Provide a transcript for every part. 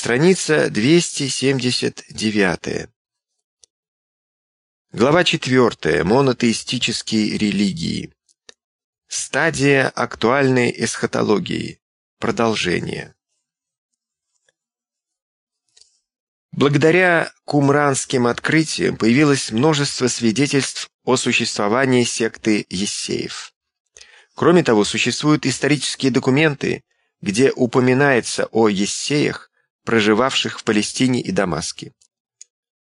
Страница 279. Глава 4. Монотеистические религии. Стадия актуальной эсхатологии. Продолжение. Благодаря кумранским открытиям появилось множество свидетельств о существовании секты Ессеев. Кроме того, существуют исторические документы, где упоминается о Ессеях, проживавших в Палестине и Дамаске.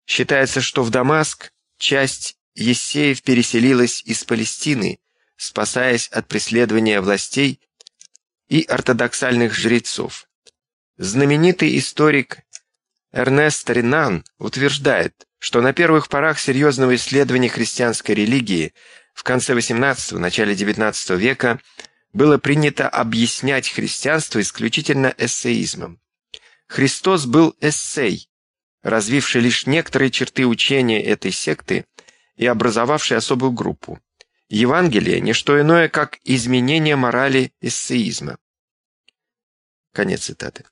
Считается, что в Дамаск часть Ессеев переселилась из Палестины, спасаясь от преследования властей и ортодоксальных жрецов. Знаменитый историк Эрнест Ренан утверждает, что на первых порах серьезного исследования христианской религии в конце XVIII – начале XIX века было принято объяснять христианство исключительно эссеизмом. Христос был эссей, развивший лишь некоторые черты учения этой секты и образовавший особую группу. Евангелие – не что иное, как изменение морали эссеизма. Конец цитаты.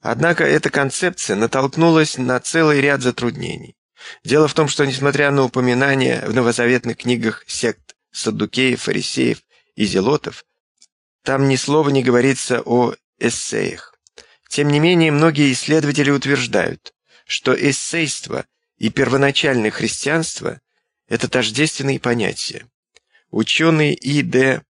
Однако эта концепция натолкнулась на целый ряд затруднений. Дело в том, что, несмотря на упоминания в новозаветных книгах сект саддукеев, фарисеев и зелотов, там ни слова не говорится о эссеях. Тем не менее, многие исследователи утверждают, что эссейство и первоначальное христианство – это тождественные понятия. Ученый И.Д.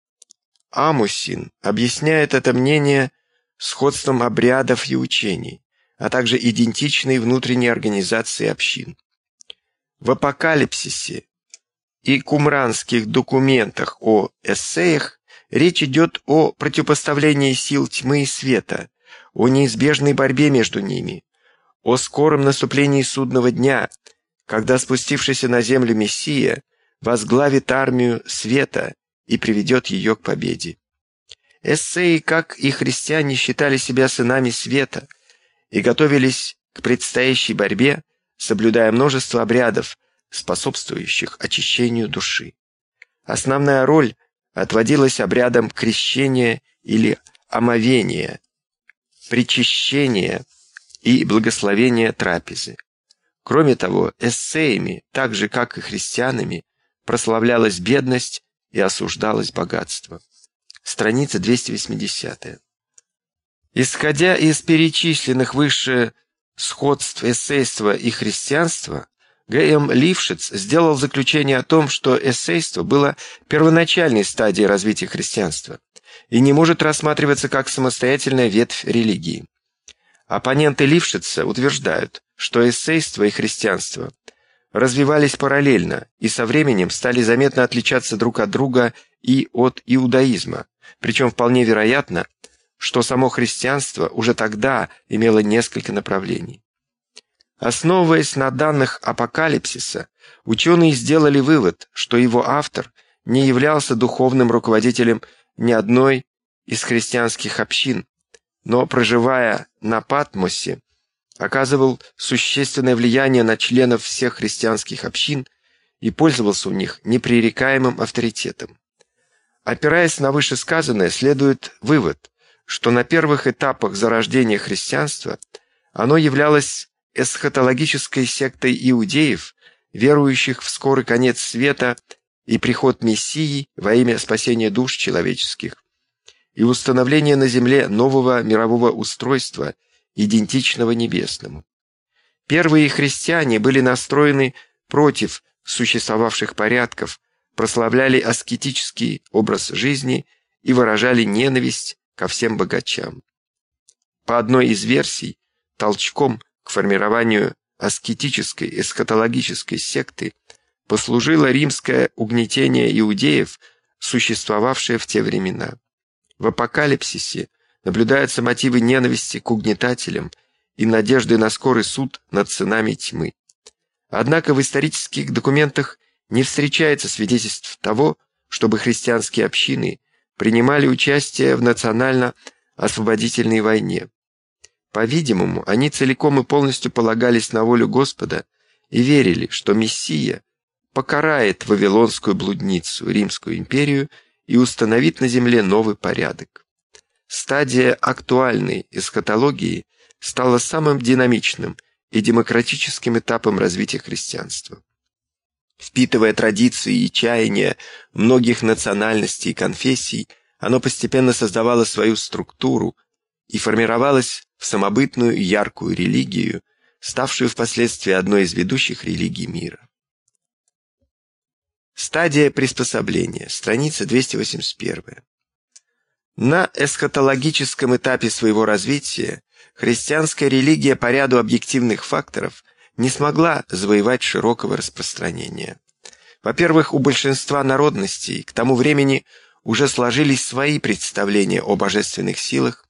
Амусин объясняет это мнение сходством обрядов и учений, а также идентичной внутренней организации общин. В апокалипсисе и кумранских документах о эссеях речь идет о противопоставлении сил тьмы и света, о неизбежной борьбе между ними, о скором наступлении судного дня, когда спустившийся на землю Мессия возглавит армию света и приведет ее к победе. Эссеи, как и христиане, считали себя сынами света и готовились к предстоящей борьбе, соблюдая множество обрядов, способствующих очищению души. Основная роль отводилась обрядам крещения или омовения, причащения и благословения трапезы. Кроме того, эссеями, так же как и христианами, прославлялась бедность и осуждалось богатство. Страница 280. Исходя из перечисленных выше сходств эссейства и христианства, Г.М. Лившиц сделал заключение о том, что эссейство было первоначальной стадией развития христианства и не может рассматриваться как самостоятельная ветвь религии. Оппоненты Лившица утверждают, что эссейство и христианство развивались параллельно и со временем стали заметно отличаться друг от друга и от иудаизма, причем вполне вероятно, что само христианство уже тогда имело несколько направлений. Основываясь на данных апокалипсиса, ученые сделали вывод, что его автор не являлся духовным руководителем ни одной из христианских общин, но, проживая на Патмосе, оказывал существенное влияние на членов всех христианских общин и пользовался у них непререкаемым авторитетом. Опираясь на вышесказанное, следует вывод, что на первых этапах зарождения христианства оно являлось эсхатологической сектой иудеев, верующих в скорый конец света и приход Мессии во имя спасения душ человеческих и установления на земле нового мирового устройства – идентичного небесному. Первые христиане были настроены против существовавших порядков, прославляли аскетический образ жизни и выражали ненависть ко всем богачам. По одной из версий, толчком к формированию аскетической эсхатологической секты послужило римское угнетение иудеев, существовавшее в те времена. В апокалипсисе наблюдаются мотивы ненависти к угнетателям и надежды на скорый суд над сынами тьмы. Однако в исторических документах не встречается свидетельств того, чтобы христианские общины принимали участие в национально-освободительной войне. По-видимому, они целиком и полностью полагались на волю Господа и верили, что Мессия покарает Вавилонскую блудницу, Римскую империю и установит на земле новый порядок. Стадия актуальной эсхатологии стало самым динамичным и демократическим этапом развития христианства. Впитывая традиции и чаяния многих национальностей и конфессий, оно постепенно создавало свою структуру и формировалось в самобытную яркую религию, ставшую впоследствии одной из ведущих религий мира. Стадия приспособления, страница 281. На эсхатологическом этапе своего развития христианская религия по ряду объективных факторов не смогла завоевать широкого распространения. Во-первых, у большинства народностей к тому времени уже сложились свои представления о божественных силах,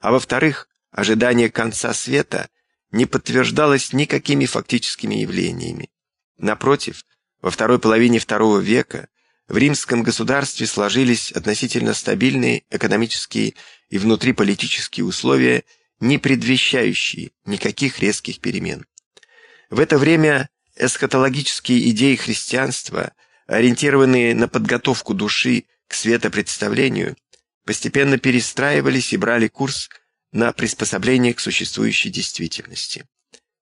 а во-вторых, ожидание конца света не подтверждалось никакими фактическими явлениями. Напротив, во второй половине второго века в римском государстве сложились относительно стабильные экономические и внутриполитические условия, не предвещающие никаких резких перемен. В это время эсхатологические идеи христианства, ориентированные на подготовку души к светопредставлению, постепенно перестраивались и брали курс на приспособление к существующей действительности.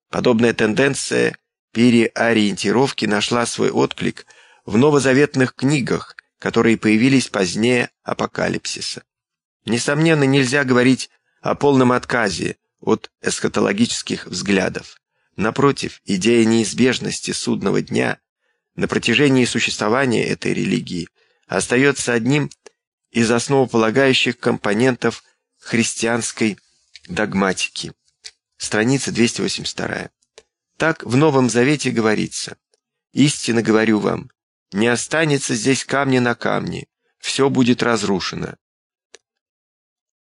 Подобная тенденция переориентировки нашла свой отклик в новозаветных книгах, которые появились позднее апокалипсиса. Несомненно, нельзя говорить о полном отказе от эсхатологических взглядов. Напротив, идея неизбежности судного дня на протяжении существования этой религии остается одним из основополагающих компонентов христианской догматики. Страница 282. Так в Новом Завете говорится, «Истинно говорю вам, не останется здесь камня на камне, все будет разрушено».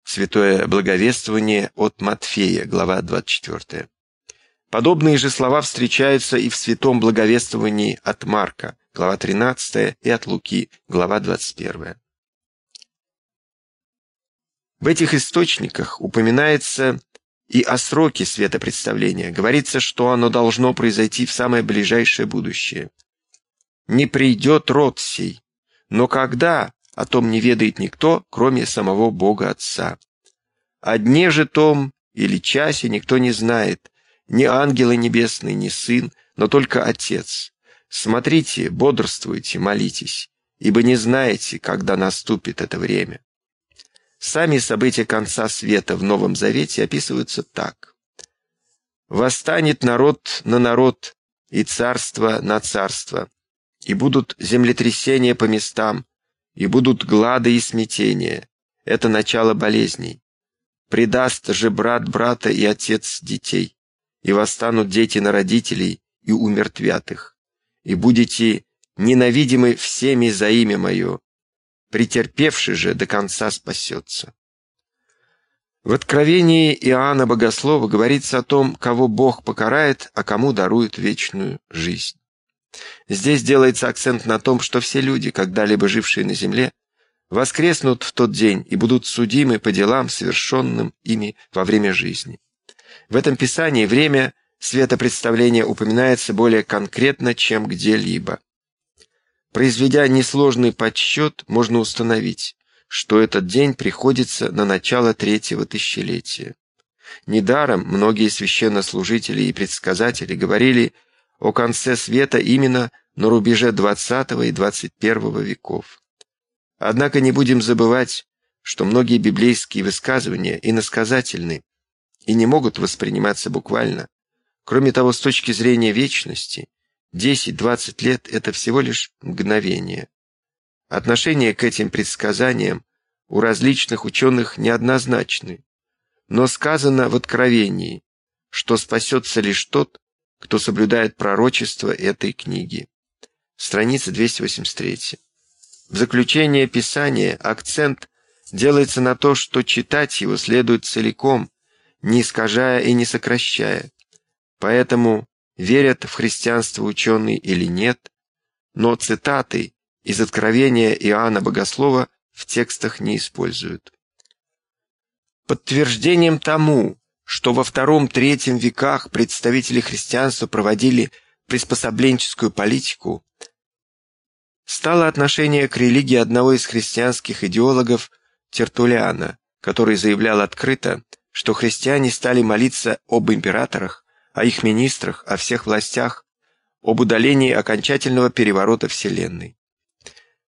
Святое благовествование от Матфея, глава 24. Подобные же слова встречаются и в святом благовествовании от Марка, глава 13, и от Луки, глава 21. В этих источниках упоминается и о сроке светопредставления. Говорится, что оно должно произойти в самое ближайшее будущее. «Не придет род сей, но когда, о том не ведает никто, кроме самого Бога Отца. О дне же том или часе никто не знает, ни ангелы небесные, ни сын, но только Отец. Смотрите, бодрствуйте, молитесь, ибо не знаете, когда наступит это время. Сами события конца света в Новом Завете описываются так. «Восстанет народ на народ, и царство на царство, и будут землетрясения по местам, и будут глады и смятения. Это начало болезней. Предаст же брат брата и отец детей, и восстанут дети на родителей, и умертвят их. И будете ненавидимы всеми за имя мое, претерпевший же до конца спасется. В Откровении Иоанна Богослова говорится о том, кого Бог покарает, а кому дарует вечную жизнь. Здесь делается акцент на том, что все люди, когда-либо жившие на земле, воскреснут в тот день и будут судимы по делам, совершенным ими во время жизни. В этом писании время светопредставления упоминается более конкретно, чем где-либо. Произведя несложный подсчет, можно установить, что этот день приходится на начало третьего тысячелетия. Недаром многие священнослужители и предсказатели говорили о конце света именно на рубеже XX и XXI веков. Однако не будем забывать, что многие библейские высказывания иносказательны и не могут восприниматься буквально. Кроме того, с точки зрения вечности, 10-20 лет – это всего лишь мгновение. Отношение к этим предсказаниям у различных ученых неоднозначны, но сказано в Откровении, что спасется лишь тот, кто соблюдает пророчество этой книги. Страница 283. В заключение Писания акцент делается на то, что читать его следует целиком, не искажая и не сокращая. Поэтому верят в христианство ученые или нет, но цитаты из Откровения Иоанна Богослова в текстах не используют. Подтверждением тому, что во втором-третьем веках представители христианства проводили приспособленческую политику, стало отношение к религии одного из христианских идеологов Тертулиана, который заявлял открыто, что христиане стали молиться об императорах, о их министрах, о всех властях, об удалении окончательного переворота Вселенной.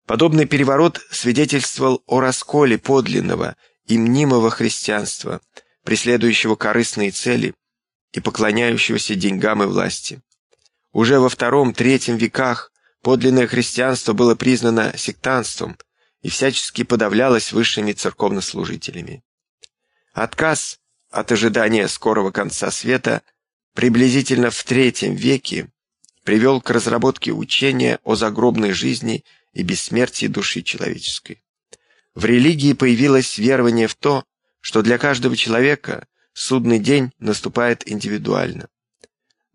Подобный переворот свидетельствовал о расколе подлинного и мнимого христианства, преследующего корыстные цели и поклоняющегося деньгам и власти. Уже во втором-третьем веках подлинное христианство было признано сектантством и всячески подавлялось высшими церковнослужителями. Отказ от ожидания скорого конца света приблизительно в третьем веке привел к разработке учения о загробной жизни и бессмертии души человеческой. В религии появилось верование в то, что для каждого человека судный день наступает индивидуально.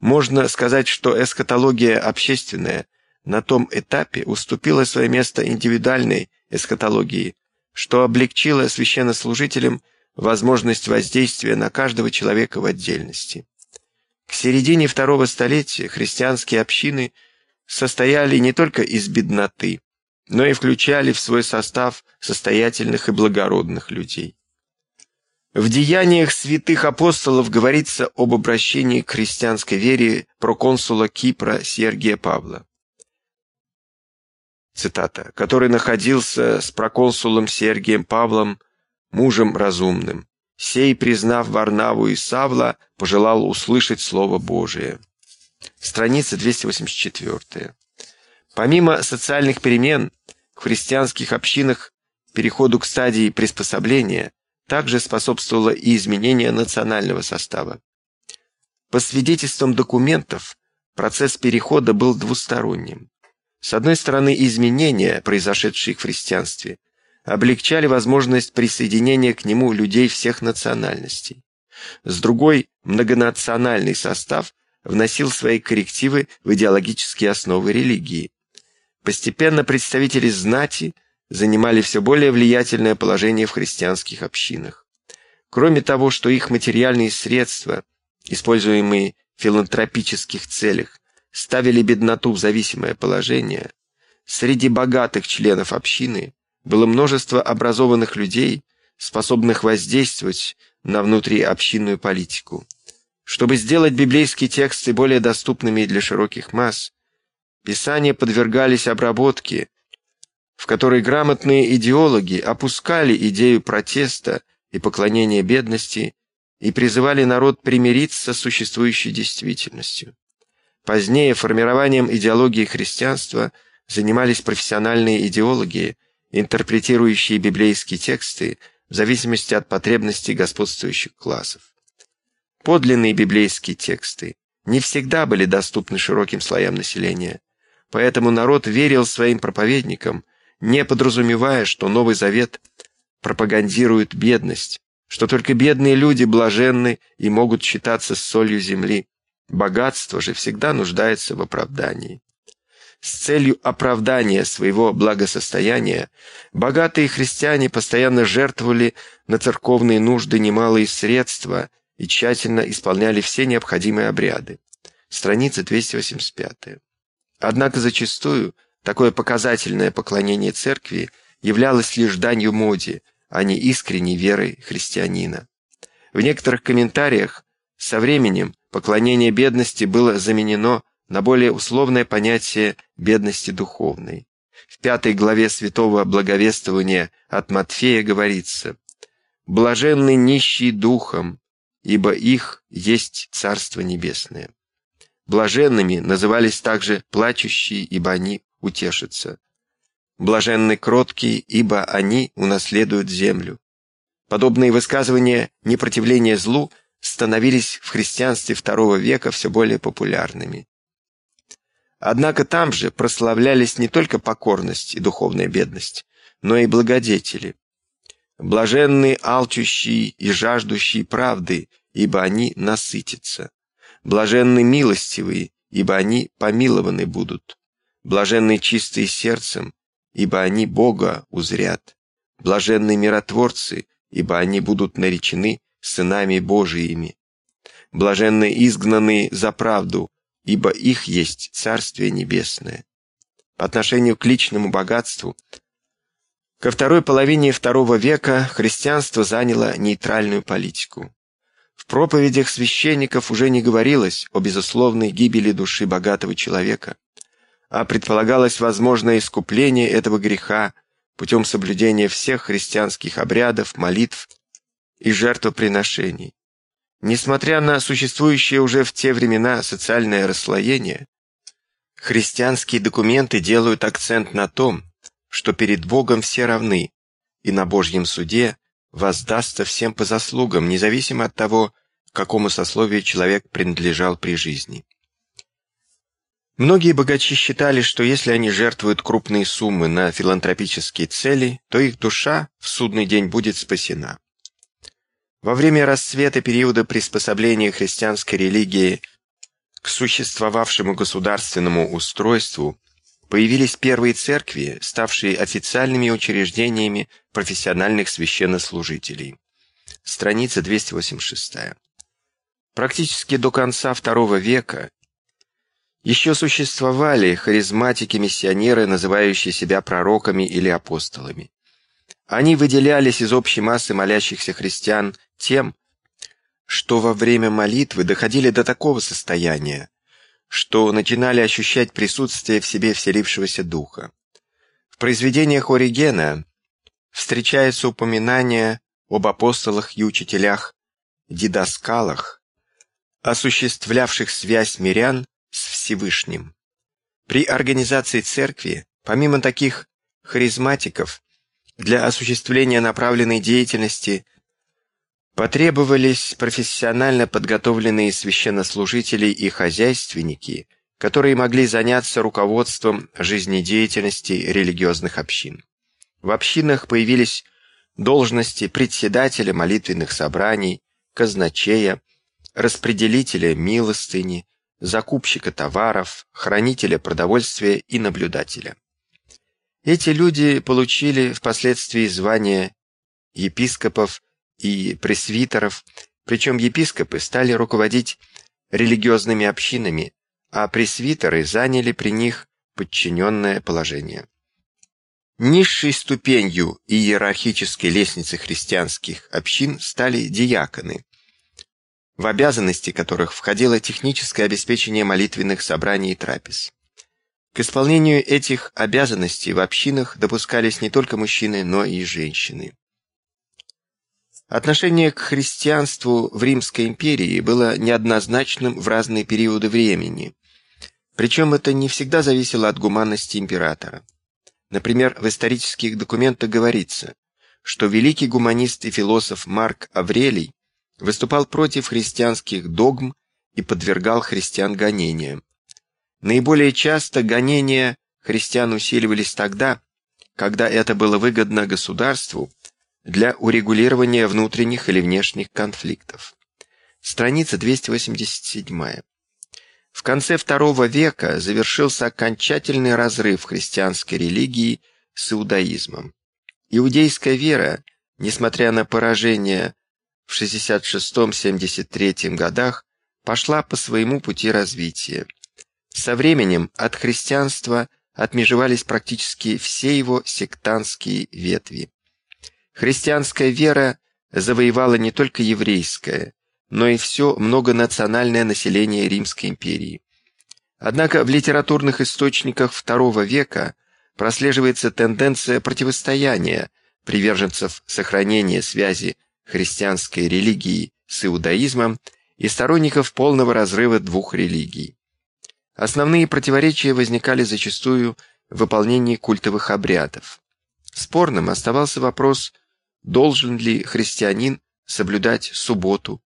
Можно сказать, что эсхатология общественная на том этапе уступила свое место индивидуальной эсхатологии, что облегчило священнослужителям возможность воздействия на каждого человека в отдельности. Середине второго столетия христианские общины состояли не только из бедноты, но и включали в свой состав состоятельных и благородных людей. В деяниях святых апостолов говорится об обращении к христианской вере проконсула Кипра Сергия Павла. Цитата. «Который находился с проконсулом Сергием Павлом, мужем разумным. Сей, признав Варнаву и Савла, пожелал услышать Слово Божие». Страница 284. Помимо социальных перемен, в христианских общинах переходу к стадии приспособления также способствовало и изменение национального состава. По свидетельствам документов, процесс перехода был двусторонним. С одной стороны, изменения, произошедшие в христианстве, облегчали возможность присоединения к нему людей всех национальностей. С другой, многонациональный состав вносил свои коррективы в идеологические основы религии. Постепенно представители знати занимали все более влиятельное положение в христианских общинах. Кроме того, что их материальные средства, используемые в филантропических целях, ставили бедноту в зависимое положение, среди богатых членов общины было множество образованных людей, способных воздействовать на внутриобщинную политику. Чтобы сделать библейские тексты более доступными для широких масс, Писания подвергались обработке, в которой грамотные идеологи опускали идею протеста и поклонения бедности и призывали народ примириться с существующей действительностью. Позднее формированием идеологии христианства занимались профессиональные идеологи, интерпретирующие библейские тексты в зависимости от потребностей господствующих классов. Подлинные библейские тексты не всегда были доступны широким слоям населения, Поэтому народ верил своим проповедникам, не подразумевая, что Новый Завет пропагандирует бедность, что только бедные люди блаженны и могут считаться солью земли. Богатство же всегда нуждается в оправдании. С целью оправдания своего благосостояния богатые христиане постоянно жертвовали на церковные нужды немалые средства и тщательно исполняли все необходимые обряды. Страница 285. Однако зачастую такое показательное поклонение церкви являлось лишь данью моде, а не искренней верой христианина. В некоторых комментариях со временем поклонение бедности было заменено на более условное понятие бедности духовной. В пятой главе святого благовествования от Матфея говорится «Блаженны нищие духом, ибо их есть Царство Небесное». Блаженными назывались также плачущие, ибо они утешатся. Блаженны кроткие, ибо они унаследуют землю. Подобные высказывания непротивления злу становились в христианстве II века все более популярными. Однако там же прославлялись не только покорность и духовная бедность, но и благодетели. Блаженны алчущие и жаждущие правды, ибо они насытятся. Блаженны милостивые, ибо они помилованы будут. Блаженны чистые сердцем, ибо они Бога узрят. Блаженны миротворцы, ибо они будут наречены сынами Божиими. Блаженны изгнанные за правду, ибо их есть Царствие Небесное. По отношению к личному богатству, ко второй половине второго века христианство заняло нейтральную политику. В проповедях священников уже не говорилось о безусловной гибели души богатого человека, а предполагалось возможное искупление этого греха путем соблюдения всех христианских обрядов, молитв и жертвоприношений. Несмотря на существующее уже в те времена социальное расслоение, христианские документы делают акцент на том, что перед Богом все равны, и на Божьем суде воздастся всем по заслугам, независимо от того, к какому сословию человек принадлежал при жизни. Многие богачи считали, что если они жертвуют крупные суммы на филантропические цели, то их душа в судный день будет спасена. Во время расцвета периода приспособления христианской религии к существовавшему государственному устройству появились первые церкви, ставшие официальными учреждениями профессиональных священнослужителей. Страница 286. Практически до конца II века еще существовали харизматики-миссионеры, называющие себя пророками или апостолами. Они выделялись из общей массы молящихся христиан тем, что во время молитвы доходили до такого состояния, что начинали ощущать присутствие в себе вселившегося духа. В произведениях Оригена встречается упоминание об апостолах и учителях, дидаскалах, осуществлявших связь мирян с Всевышним. При организации церкви, помимо таких харизматиков, для осуществления направленной деятельности Потребовались профессионально подготовленные священнослужители и хозяйственники, которые могли заняться руководством жизнедеятельности религиозных общин. В общинах появились должности председателя молитвенных собраний, казначея, распределителя милостыни, закупщика товаров, хранителя продовольствия и наблюдателя. Эти люди получили впоследствии звание епископов и пресвитеров, причем епископы стали руководить религиозными общинами, а пресвитеры заняли при них подчиненное положение. Низшей ступенью иерархической лестницы христианских общин стали диаконы, в обязанности которых входило техническое обеспечение молитвенных собраний и трапез. К исполнению этих обязанностей в общинах допускались не только мужчины, но и женщины. Отношение к христианству в Римской империи было неоднозначным в разные периоды времени. Причем это не всегда зависело от гуманности императора. Например, в исторических документах говорится, что великий гуманист и философ Марк Аврелий выступал против христианских догм и подвергал христиан гонениям. Наиболее часто гонения христиан усиливались тогда, когда это было выгодно государству для урегулирования внутренних или внешних конфликтов. Страница 287. В конце II века завершился окончательный разрыв христианской религии с иудаизмом. Иудейская вера, несмотря на поражение в 66-73 годах, пошла по своему пути развития. Со временем от христианства отмежевались практически все его сектантские ветви. Христианская вера завоевала не только еврейское, но и все многонациональное население Римской империи. Однако в литературных источниках II века прослеживается тенденция противостояния приверженцев сохранения связи христианской религии с иудаизмом и сторонников полного разрыва двух религий. Основные противоречия возникали зачастую в выполнении культовых обрядов. Спорным оставался вопрос Должен ли христианин соблюдать субботу,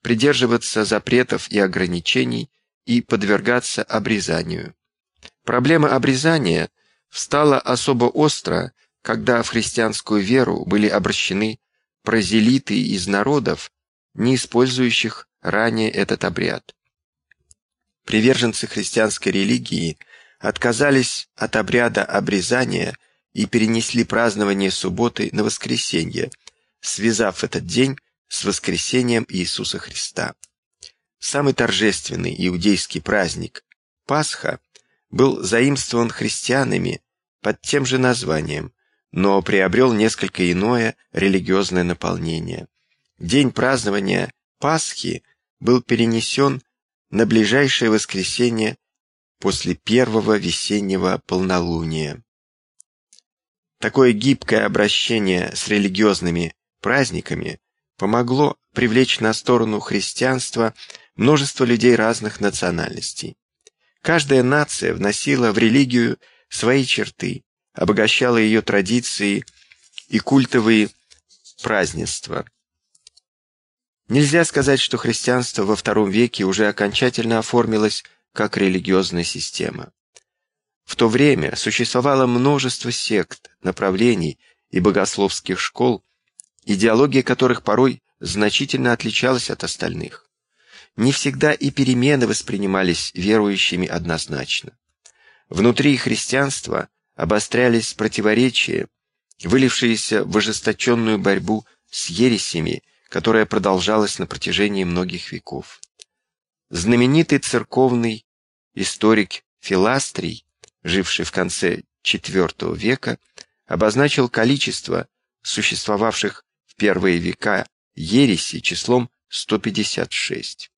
придерживаться запретов и ограничений и подвергаться обрезанию? Проблема обрезания встала особо остро, когда в христианскую веру были обращены прозелиты из народов, не использующих ранее этот обряд. Приверженцы христианской религии отказались от обряда обрезания – и перенесли празднование субботы на воскресенье, связав этот день с воскресением Иисуса Христа. Самый торжественный иудейский праздник Пасха был заимствован христианами под тем же названием, но приобрел несколько иное религиозное наполнение. День празднования Пасхи был перенесен на ближайшее воскресенье после первого весеннего полнолуния. Такое гибкое обращение с религиозными праздниками помогло привлечь на сторону христианства множество людей разных национальностей. Каждая нация вносила в религию свои черты, обогащала ее традиции и культовые празднества. Нельзя сказать, что христианство во II веке уже окончательно оформилось как религиозная система. В то время существовало множество сект, направлений и богословских школ, идеология которых порой значительно отличалась от остальных. Не всегда и перемены воспринимались верующими однозначно. Внутри христианства обострялись противоречия, вылившиеся в ожесточенную борьбу с ересями, которая продолжалась на протяжении многих веков. Знаменитый церковный историк Филастрий, живший в конце IV века, обозначил количество существовавших в первые века ереси числом 156.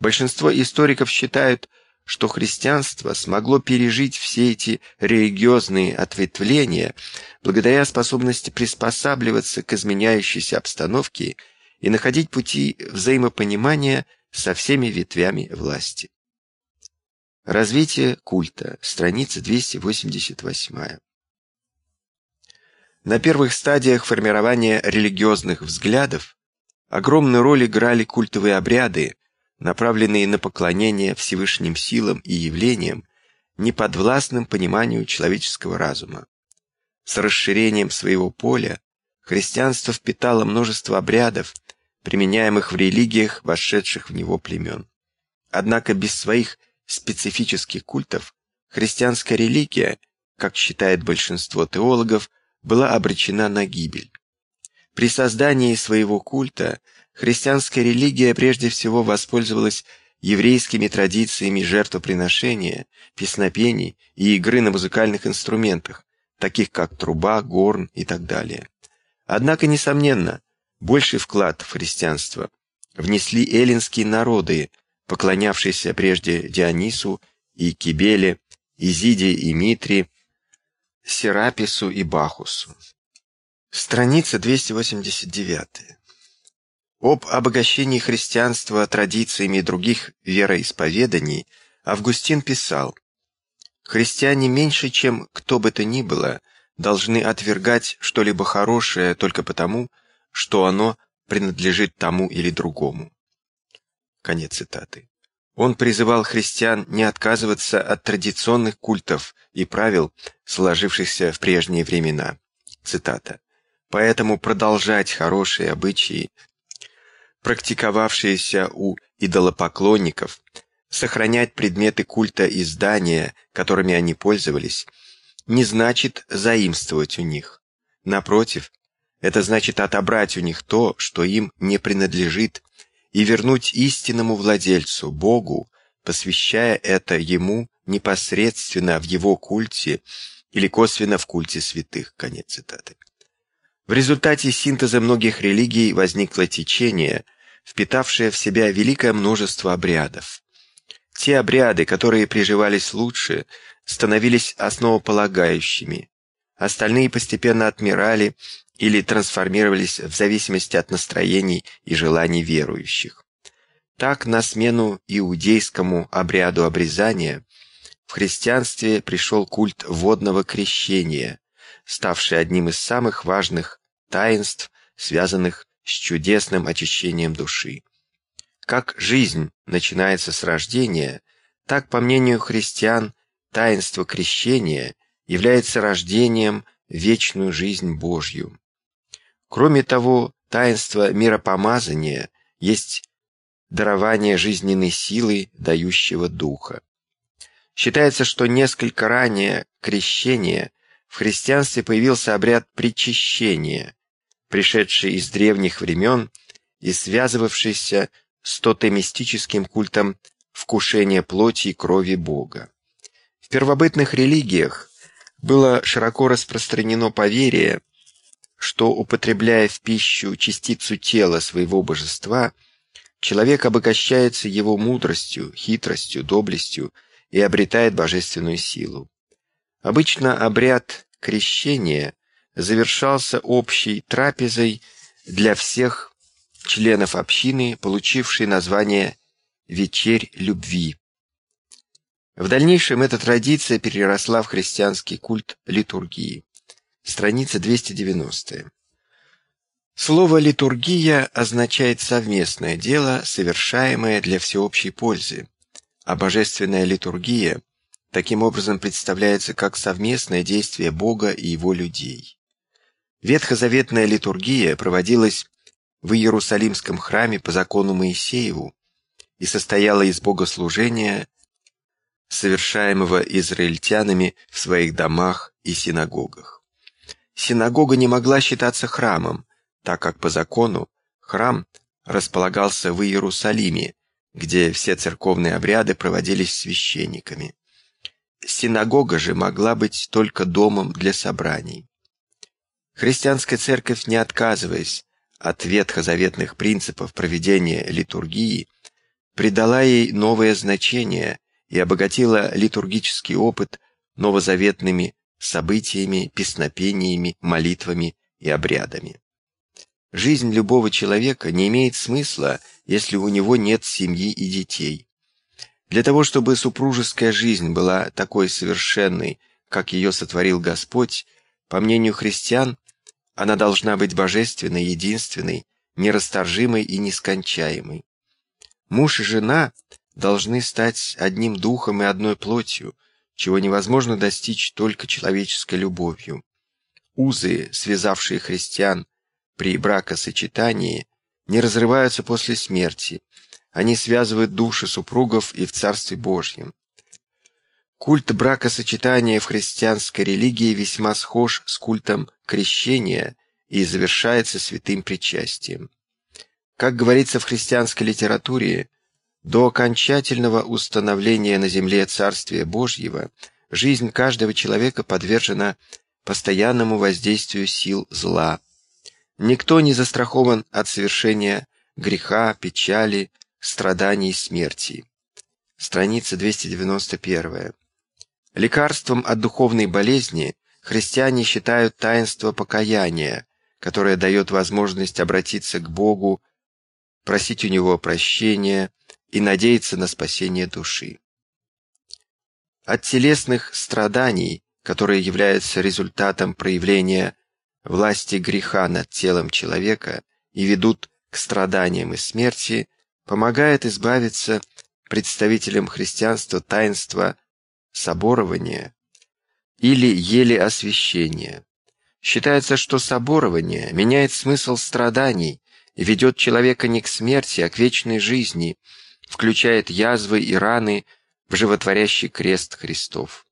Большинство историков считают, что христианство смогло пережить все эти религиозные ответвления благодаря способности приспосабливаться к изменяющейся обстановке и находить пути взаимопонимания со всеми ветвями власти. Развитие культа, страница 288. На первых стадиях формирования религиозных взглядов огромную роль играли культовые обряды, направленные на поклонение Всевышним силам и явлениям, неподвластным пониманию человеческого разума. С расширением своего поля христианство впитало множество обрядов, применяемых в религиях, вошедших в него племен. Однако без своих специфических культов христианская религия, как считает большинство теологов, была обречена на гибель. При создании своего культа христианская религия прежде всего воспользовалась еврейскими традициями жертвоприношения, песнопений и игры на музыкальных инструментах, таких как труба, горн и так далее. Однако, несомненно, больший вклад в христианство внесли эллинские народы, поклонявшиеся прежде Дионису и Кибеле, Изиде и Митре, Серапису и Бахусу. Страница 289. Об обогащении христианства традициями других вероисповеданий Августин писал, «Христиане меньше, чем кто бы то ни было, должны отвергать что-либо хорошее только потому, что оно принадлежит тому или другому». Конец цитаты. Он призывал христиан не отказываться от традиционных культов и правил, сложившихся в прежние времена. Цитата. «Поэтому продолжать хорошие обычаи, практиковавшиеся у идолопоклонников, сохранять предметы культа и здания, которыми они пользовались, не значит заимствовать у них. Напротив, это значит отобрать у них то, что им не принадлежит, и вернуть истинному владельцу, Богу, посвящая это Ему непосредственно в Его культе или косвенно в культе святых. Конец цитаты. В результате синтеза многих религий возникло течение, впитавшее в себя великое множество обрядов. Те обряды, которые приживались лучше, становились основополагающими. Остальные постепенно отмирали или трансформировались в зависимости от настроений и желаний верующих. Так, на смену иудейскому обряду обрезания, в христианстве пришел культ водного крещения, ставший одним из самых важных таинств, связанных с чудесным очищением души. Как жизнь начинается с рождения, так, по мнению христиан, таинство крещения является рождением вечную жизнь Божью. Кроме того, таинство миропомазания есть дарование жизненной силы, дающего духа. Считается, что несколько ранее крещения в христианстве появился обряд причащения, пришедший из древних времен и связывавшийся с тотемистическим культом вкушения плоти и крови Бога. В первобытных религиях было широко распространено поверие, что, употребляя в пищу частицу тела своего божества, Человек обогащается его мудростью, хитростью, доблестью и обретает божественную силу. Обычно обряд крещения завершался общей трапезой для всех членов общины, получившей название «Вечерь любви». В дальнейшем эта традиция переросла в христианский культ литургии. Страница 290. Слово «литургия» означает совместное дело, совершаемое для всеобщей пользы, а божественная литургия таким образом представляется как совместное действие Бога и Его людей. Ветхозаветная литургия проводилась в Иерусалимском храме по закону Моисееву и состояла из богослужения, совершаемого израильтянами в своих домах и синагогах. Синагога не могла считаться храмом, так как по закону храм располагался в Иерусалиме, где все церковные обряды проводились священниками. Синагога же могла быть только домом для собраний. Христианская церковь, не отказываясь от ветхозаветных принципов проведения литургии, придала ей новое значение и обогатила литургический опыт новозаветными событиями, песнопениями, молитвами и обрядами. Жизнь любого человека не имеет смысла, если у него нет семьи и детей. Для того, чтобы супружеская жизнь была такой совершенной, как ее сотворил Господь, по мнению христиан, она должна быть божественной, единственной, нерасторжимой и нескончаемой. Муж и жена должны стать одним духом и одной плотью, чего невозможно достичь только человеческой любовью. Узы, связавшие христиан при бракосочетании не разрываются после смерти. Они связывают души супругов и в Царстве Божьем. Культ бракосочетания в христианской религии весьма схож с культом крещения и завершается святым причастием. Как говорится в христианской литературе, до окончательного установления на земле Царствия Божьего жизнь каждого человека подвержена постоянному воздействию сил зла, Никто не застрахован от совершения греха, печали, страданий смерти. Страница 291. Лекарством от духовной болезни христиане считают таинство покаяния, которое дает возможность обратиться к Богу, просить у Него прощения и надеяться на спасение души. От телесных страданий, которые являются результатом проявления власти греха над телом человека и ведут к страданиям и смерти, помогает избавиться представителям христианства таинства соборования или еле освящения. Считается, что соборование меняет смысл страданий и ведет человека не к смерти, а к вечной жизни, включает язвы и раны в животворящий крест Христов.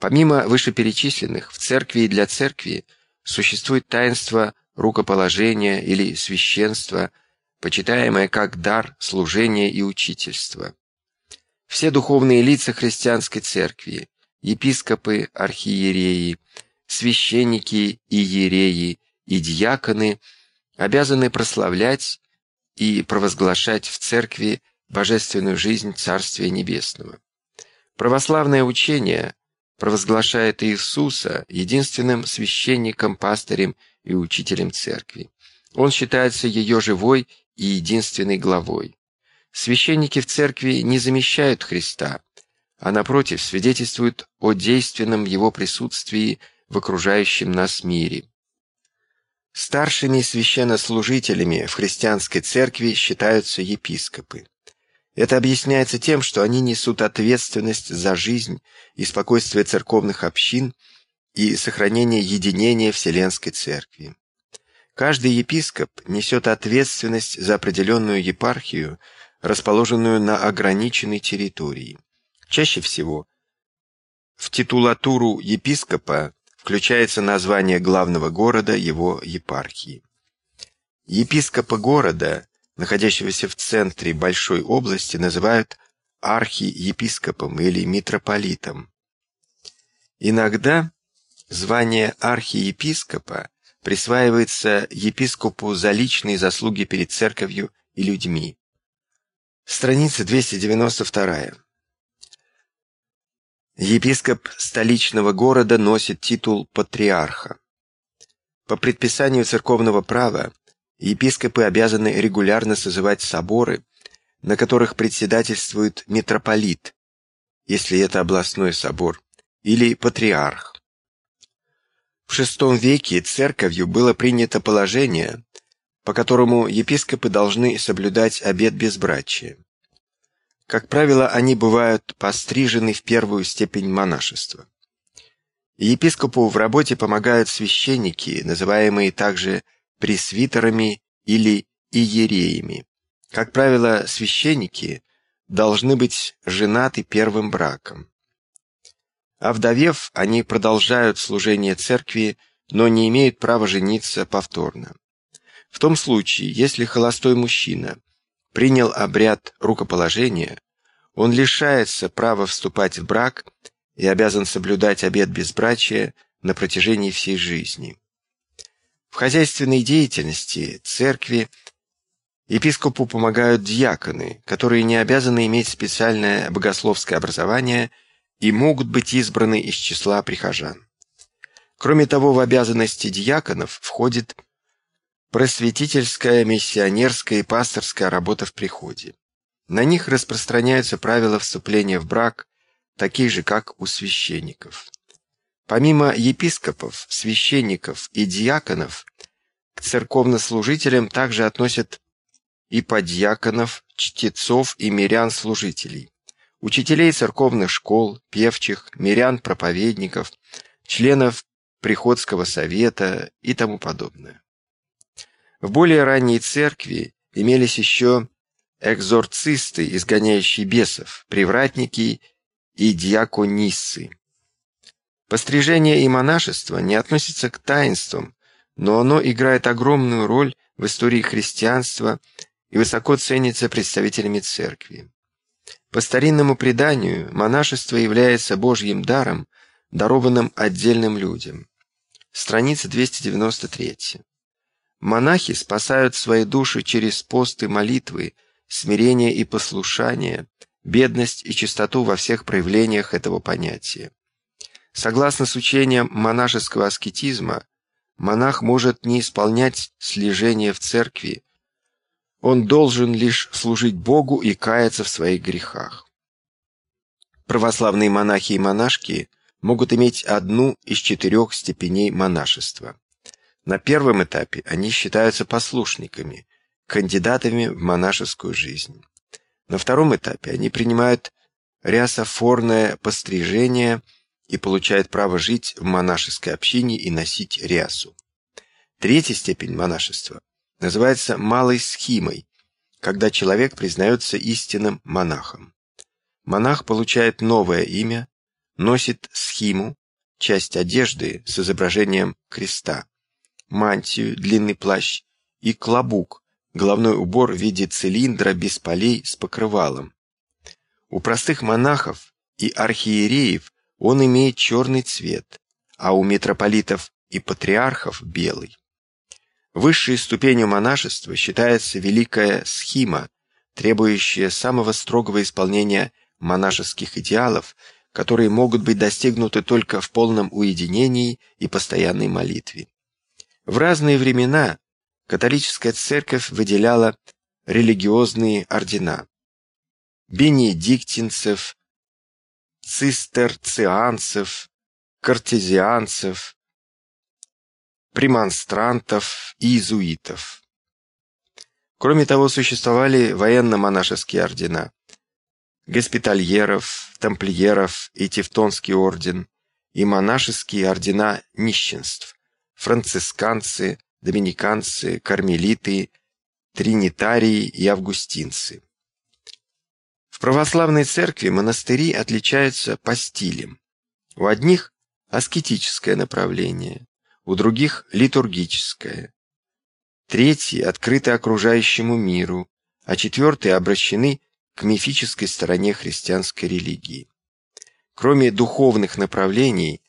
Помимо вышеперечисленных, в церкви и для церкви – существует таинство рукоположения или священства, почитаемое как дар служения и учительства. Все духовные лица христианской церкви, епископы, архиереи, священники, иереи и диаконы обязаны прославлять и провозглашать в церкви божественную жизнь Царствия Небесного. Православное учение провозглашает Иисуса единственным священником, пастырем и учителем церкви. Он считается ее живой и единственной главой. Священники в церкви не замещают Христа, а напротив свидетельствуют о действенном его присутствии в окружающем нас мире. Старшими священнослужителями в христианской церкви считаются епископы. Это объясняется тем, что они несут ответственность за жизнь и спокойствие церковных общин и сохранение единения Вселенской Церкви. Каждый епископ несет ответственность за определенную епархию, расположенную на ограниченной территории. Чаще всего в титулатуру епископа включается название главного города его епархии. Епископа города находящегося в центре большой области, называют архиепископом или митрополитом. Иногда звание архиепископа присваивается епископу за личные заслуги перед церковью и людьми. Страница 292. Епископ столичного города носит титул патриарха. По предписанию церковного права епископы обязаны регулярно созывать соборы, на которых председательствует митрополит, если это областной собор, или патриарх. В VI веке церковью было принято положение, по которому епископы должны соблюдать обет безбрачия. Как правило, они бывают пострижены в первую степень монашества. Епископу в работе помогают священники, называемые также пресвитерами или иереями. Как правило, священники должны быть женаты первым браком. Овдовев, они продолжают служение церкви, но не имеют права жениться повторно. В том случае, если холостой мужчина принял обряд рукоположения, он лишается права вступать в брак и обязан соблюдать обет безбрачия на протяжении всей жизни. В хозяйственной деятельности церкви епископу помогают диаконы, которые не обязаны иметь специальное богословское образование и могут быть избраны из числа прихожан. Кроме того, в обязанности диаконов входит просветительская, миссионерская и пасторская работа в приходе. На них распространяются правила вступления в брак, такие же, как у священников. Помимо епископов, священников и диаконов, к церковнослужителям также относят и подьяконов, чтецов и мирян-служителей, учителей церковных школ, певчих, мирян-проповедников, членов приходского совета и тому подобное. В более ранней церкви имелись еще экзорцисты, изгоняющие бесов, привратники и диакониссы. Пострижение и монашество не относятся к таинствам, но оно играет огромную роль в истории христианства и высоко ценится представителями церкви. По старинному преданию, монашество является Божьим даром, дарованным отдельным людям. Страница 293. Монахи спасают свои души через пост и молитвы, смирение и послушание, бедность и чистоту во всех проявлениях этого понятия. Согласно с учением монашеского аскетизма, монах может не исполнять слежение в церкви, он должен лишь служить Богу и каяться в своих грехах. Православные монахи и монашки могут иметь одну из четырех степеней монашества. На первом этапе они считаются послушниками, кандидатами в монашескую жизнь. На втором этапе они принимают рясофорное пострижение и получают право жить в монашеской общине и носить рясу. Третья степень монашества называется малой схимой, когда человек признается истинным монахом. Монах получает новое имя, носит схиму, часть одежды с изображением креста, мантию, длинный плащ и клобук, головной убор в виде цилиндра без полей с покрывалом. У простых монахов и архиереев он имеет черный цвет, а у митрополитов и патриархов – белый. Высшей ступенью монашества считается великая схима, требующая самого строгого исполнения монашеских идеалов, которые могут быть достигнуты только в полном уединении и постоянной молитве. В разные времена католическая церковь выделяла религиозные ордена. Бенедиктинцев, цистерцианцев, картезианцев, примонстрантов и иезуитов. Кроме того, существовали военно-монашеские ордена госпитальеров, тамплиеров и Тевтонский орден и монашеские ордена нищенств францисканцы, доминиканцы, кармелиты, тринитарии и августинцы. В православной церкви монастыри отличаются по стилям. У одних – аскетическое направление, у других – литургическое. Третьи открыты окружающему миру, а четвертые обращены к мифической стороне христианской религии. Кроме духовных направлений,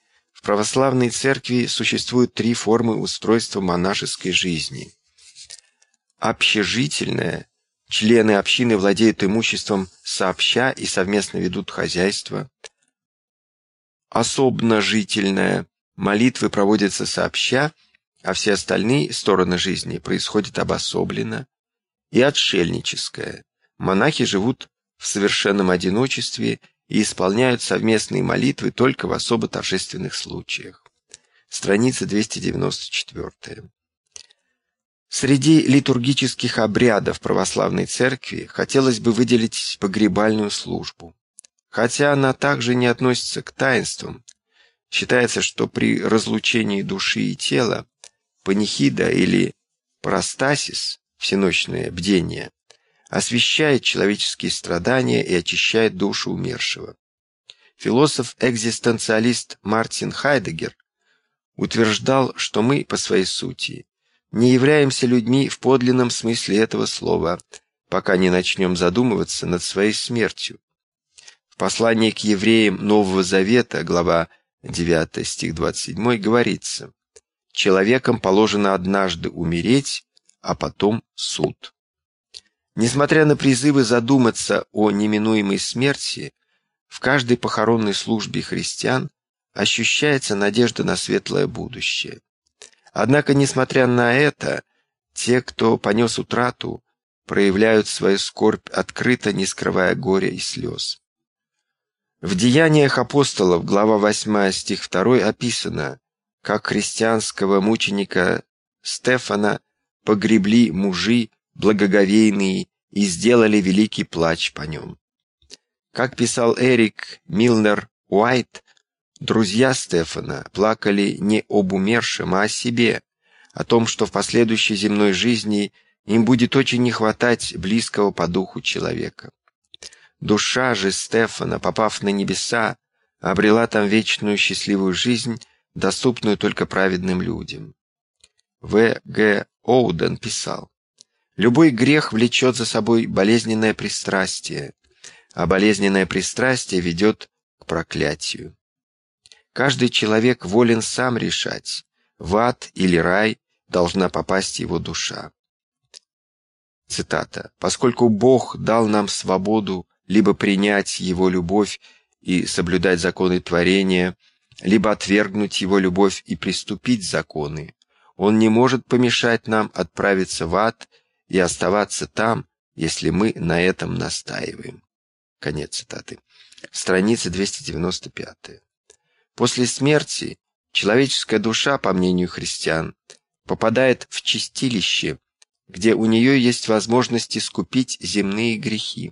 православной церкви существуют три формы устройства монашеской жизни. Общежительная, члены общины владеют имуществом сообща и совместно ведут хозяйство. Особно жительная молитвы проводятся сообща, а все остальные стороны жизни происходят обособленно. И отшельническая. Монахи живут в совершенном одиночестве и исполняют совместные молитвы только в особо торжественных случаях. Страница 294. Среди литургических обрядов православной церкви хотелось бы выделить погребальную службу. Хотя она также не относится к таинствам, считается, что при разлучении души и тела панихида или простасис, всеночное бдение, освещает человеческие страдания и очищает душу умершего. Философ-экзистенциалист Мартин Хайдегер утверждал, что мы по своей сути не являемся людьми в подлинном смысле этого слова, пока не начнем задумываться над своей смертью. В послании к евреям Нового Завета, глава 9, стих 27, говорится «Человеком положено однажды умереть, а потом суд». Несмотря на призывы задуматься о неминуемой смерти, в каждой похоронной службе христиан ощущается надежда на светлое будущее. Однако, несмотря на это, те, кто понес утрату, проявляют свою скорбь открыто, не скрывая горя и слез. В «Деяниях апостолов», глава 8, стих 2, описано, как христианского мученика Стефана погребли мужи, благоговейные и сделали великий плач по нем. Как писал Эрик Милнер Уайт, друзья Стефана плакали не об умершем, а о себе, о том, что в последующей земной жизни им будет очень не хватать близкого по духу человека. Душа же Стефана, попав на небеса, обрела там вечную счастливую жизнь, доступную только праведным людям. В. Г. Оуден писал, Любой грех влечет за собой болезненное пристрастие, а болезненное пристрастие ведет к проклятию. Каждый человек волен сам решать, в ад или рай должна попасть его душа. Цитата. «Поскольку Бог дал нам свободу либо принять Его любовь и соблюдать законы творения, либо отвергнуть Его любовь и приступить законы, Он не может помешать нам отправиться в ад и оставаться там, если мы на этом настаиваем. Конец цитаты. Страница 295. После смерти человеческая душа, по мнению христиан, попадает в чистилище, где у нее есть возможность искупить земные грехи.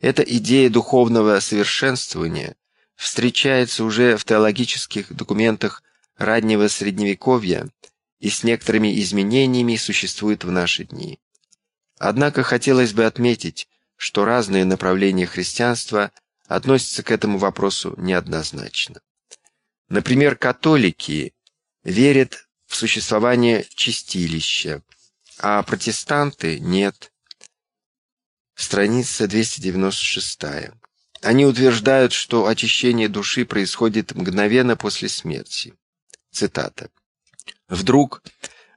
Эта идея духовного совершенствования встречается уже в теологических документах раннего Средневековья и с некоторыми изменениями существует в наши дни. Однако хотелось бы отметить, что разные направления христианства относятся к этому вопросу неоднозначно. Например, католики верят в существование чистилища, а протестанты нет. Страница 296. Они утверждают, что очищение души происходит мгновенно после смерти. Цитата. «Вдруг,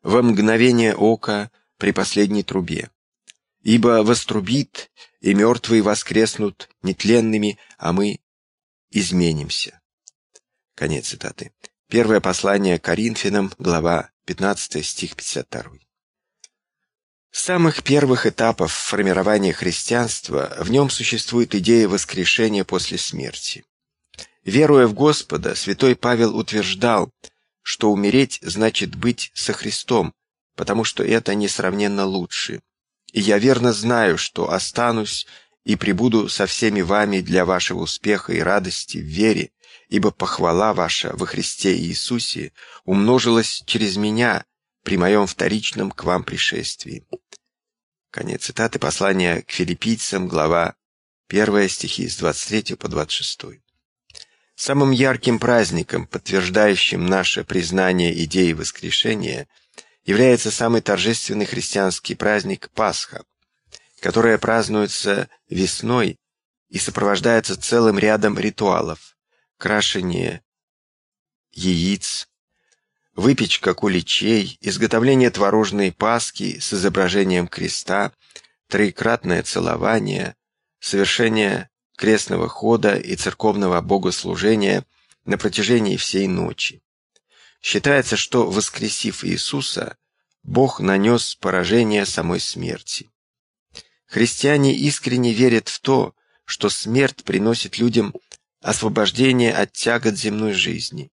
во мгновение ока, при последней трубе, Ибо вострубит, и мертвые воскреснут нетленными, а мы изменимся. Конец цитаты. Первое послание Коринфянам, глава 15, стих 52. С самых первых этапов формирования христианства в нем существует идея воскрешения после смерти. Веруя в Господа, святой Павел утверждал, что умереть значит быть со Христом, потому что это несравненно лучше. И я верно знаю, что останусь и пребуду со всеми вами для вашего успеха и радости в вере, ибо похвала ваша во Христе Иисусе умножилась через меня при моем вторичном к вам пришествии». Конец цитаты послания к филиппийцам, глава 1 стихи с 23 по 26. Самым ярким праздником, подтверждающим наше признание идеи воскрешения – является самый торжественный христианский праздник Пасха, которая празднуется весной и сопровождается целым рядом ритуалов – крашение яиц, выпечка куличей, изготовление творожной паски с изображением креста, троекратное целование, совершение крестного хода и церковного богослужения на протяжении всей ночи. Считается, что, воскресив Иисуса, Бог нанес поражение самой смерти. Христиане искренне верят в то, что смерть приносит людям освобождение от тягот земной жизни.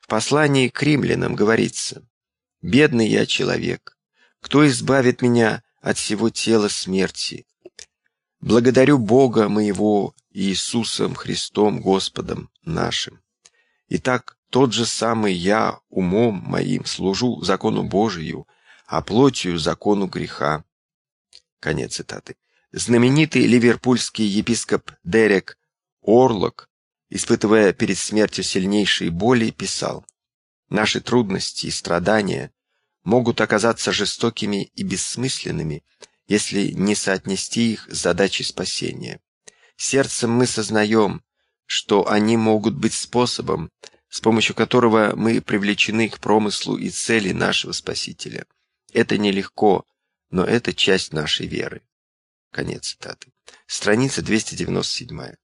В послании к римлянам говорится «Бедный я человек, кто избавит меня от всего тела смерти? Благодарю Бога моего Иисусом Христом Господом нашим. Итак, тот же самый я умом моим служу закону Божию, а плотью закону греха». Конец цитаты. Знаменитый ливерпульский епископ Дерек Орлок испытывая перед смертью сильнейшие боли, писал «Наши трудности и страдания могут оказаться жестокими и бессмысленными, если не соотнести их с задачей спасения. Сердцем мы сознаем, что они могут быть способом, с помощью которого мы привлечены к промыслу и цели нашего Спасителя. Это нелегко, но это часть нашей веры. Конец цитаты. Страница 297.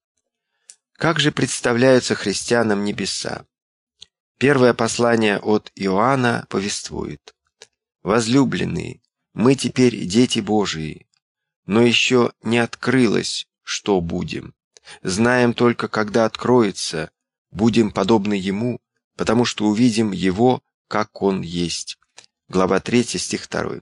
Как же представляются христианам небеса? Первое послание от Иоанна повествует. «Возлюбленные, мы теперь дети Божии, но еще не открылось, что будем. Знаем только, когда откроется, будем подобны Ему, потому что увидим Его, как Он есть». Глава 3, стих 2.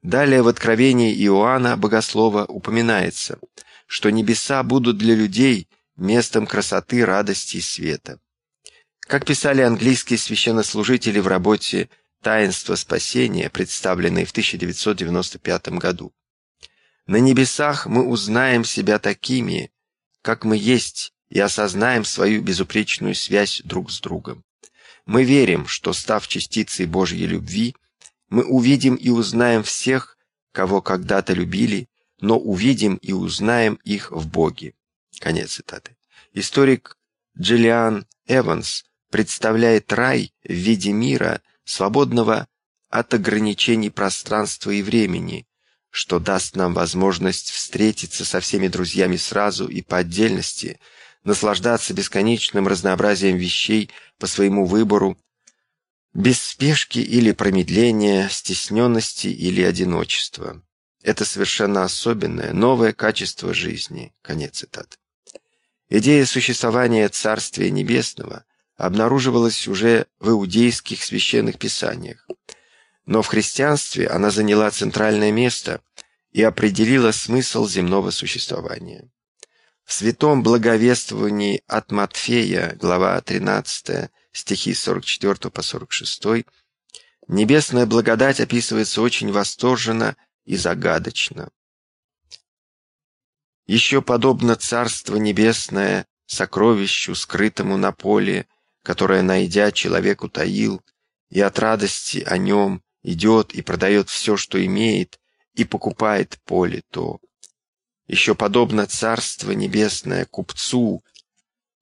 Далее в Откровении Иоанна Богослова упоминается, что небеса будут для людей местом красоты, радости и света. Как писали английские священнослужители в работе «Таинство спасения», представленной в 1995 году. На небесах мы узнаем себя такими, как мы есть, и осознаем свою безупречную связь друг с другом. Мы верим, что, став частицей Божьей любви, мы увидим и узнаем всех, кого когда-то любили, но увидим и узнаем их в Боге. Конец цитаты. Историк Джиллиан Эванс представляет рай в виде мира, свободного от ограничений пространства и времени, что даст нам возможность встретиться со всеми друзьями сразу и по отдельности, наслаждаться бесконечным разнообразием вещей по своему выбору, без спешки или промедления, стесненности или одиночества. Это совершенно особенное, новое качество жизни. Конец цитаты. Идея существования Царствия Небесного обнаруживалась уже в иудейских священных писаниях. Но в христианстве она заняла центральное место и определила смысл земного существования. В святом благовествовании от Матфея, глава 13, стихи 44 по 46, небесная благодать описывается очень восторженно и загадочно. Еще подобно Царство Небесное сокровищу, скрытому на поле, которое, найдя, человек утаил, и от радости о нем идет и продает все, что имеет, и покупает поле то. Еще подобно Царство Небесное купцу,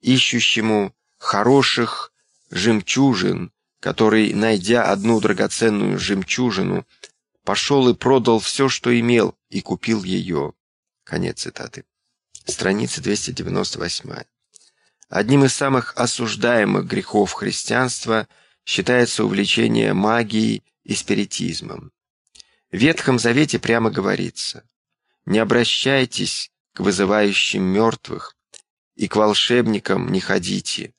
ищущему хороших жемчужин, который, найдя одну драгоценную жемчужину, пошел и продал все, что имел, и купил ее. Конец цитаты. Страница 298. Одним из самых осуждаемых грехов христианства считается увлечение магией и спиритизмом. В Ветхом Завете прямо говорится «Не обращайтесь к вызывающим мертвых, и к волшебникам не ходите,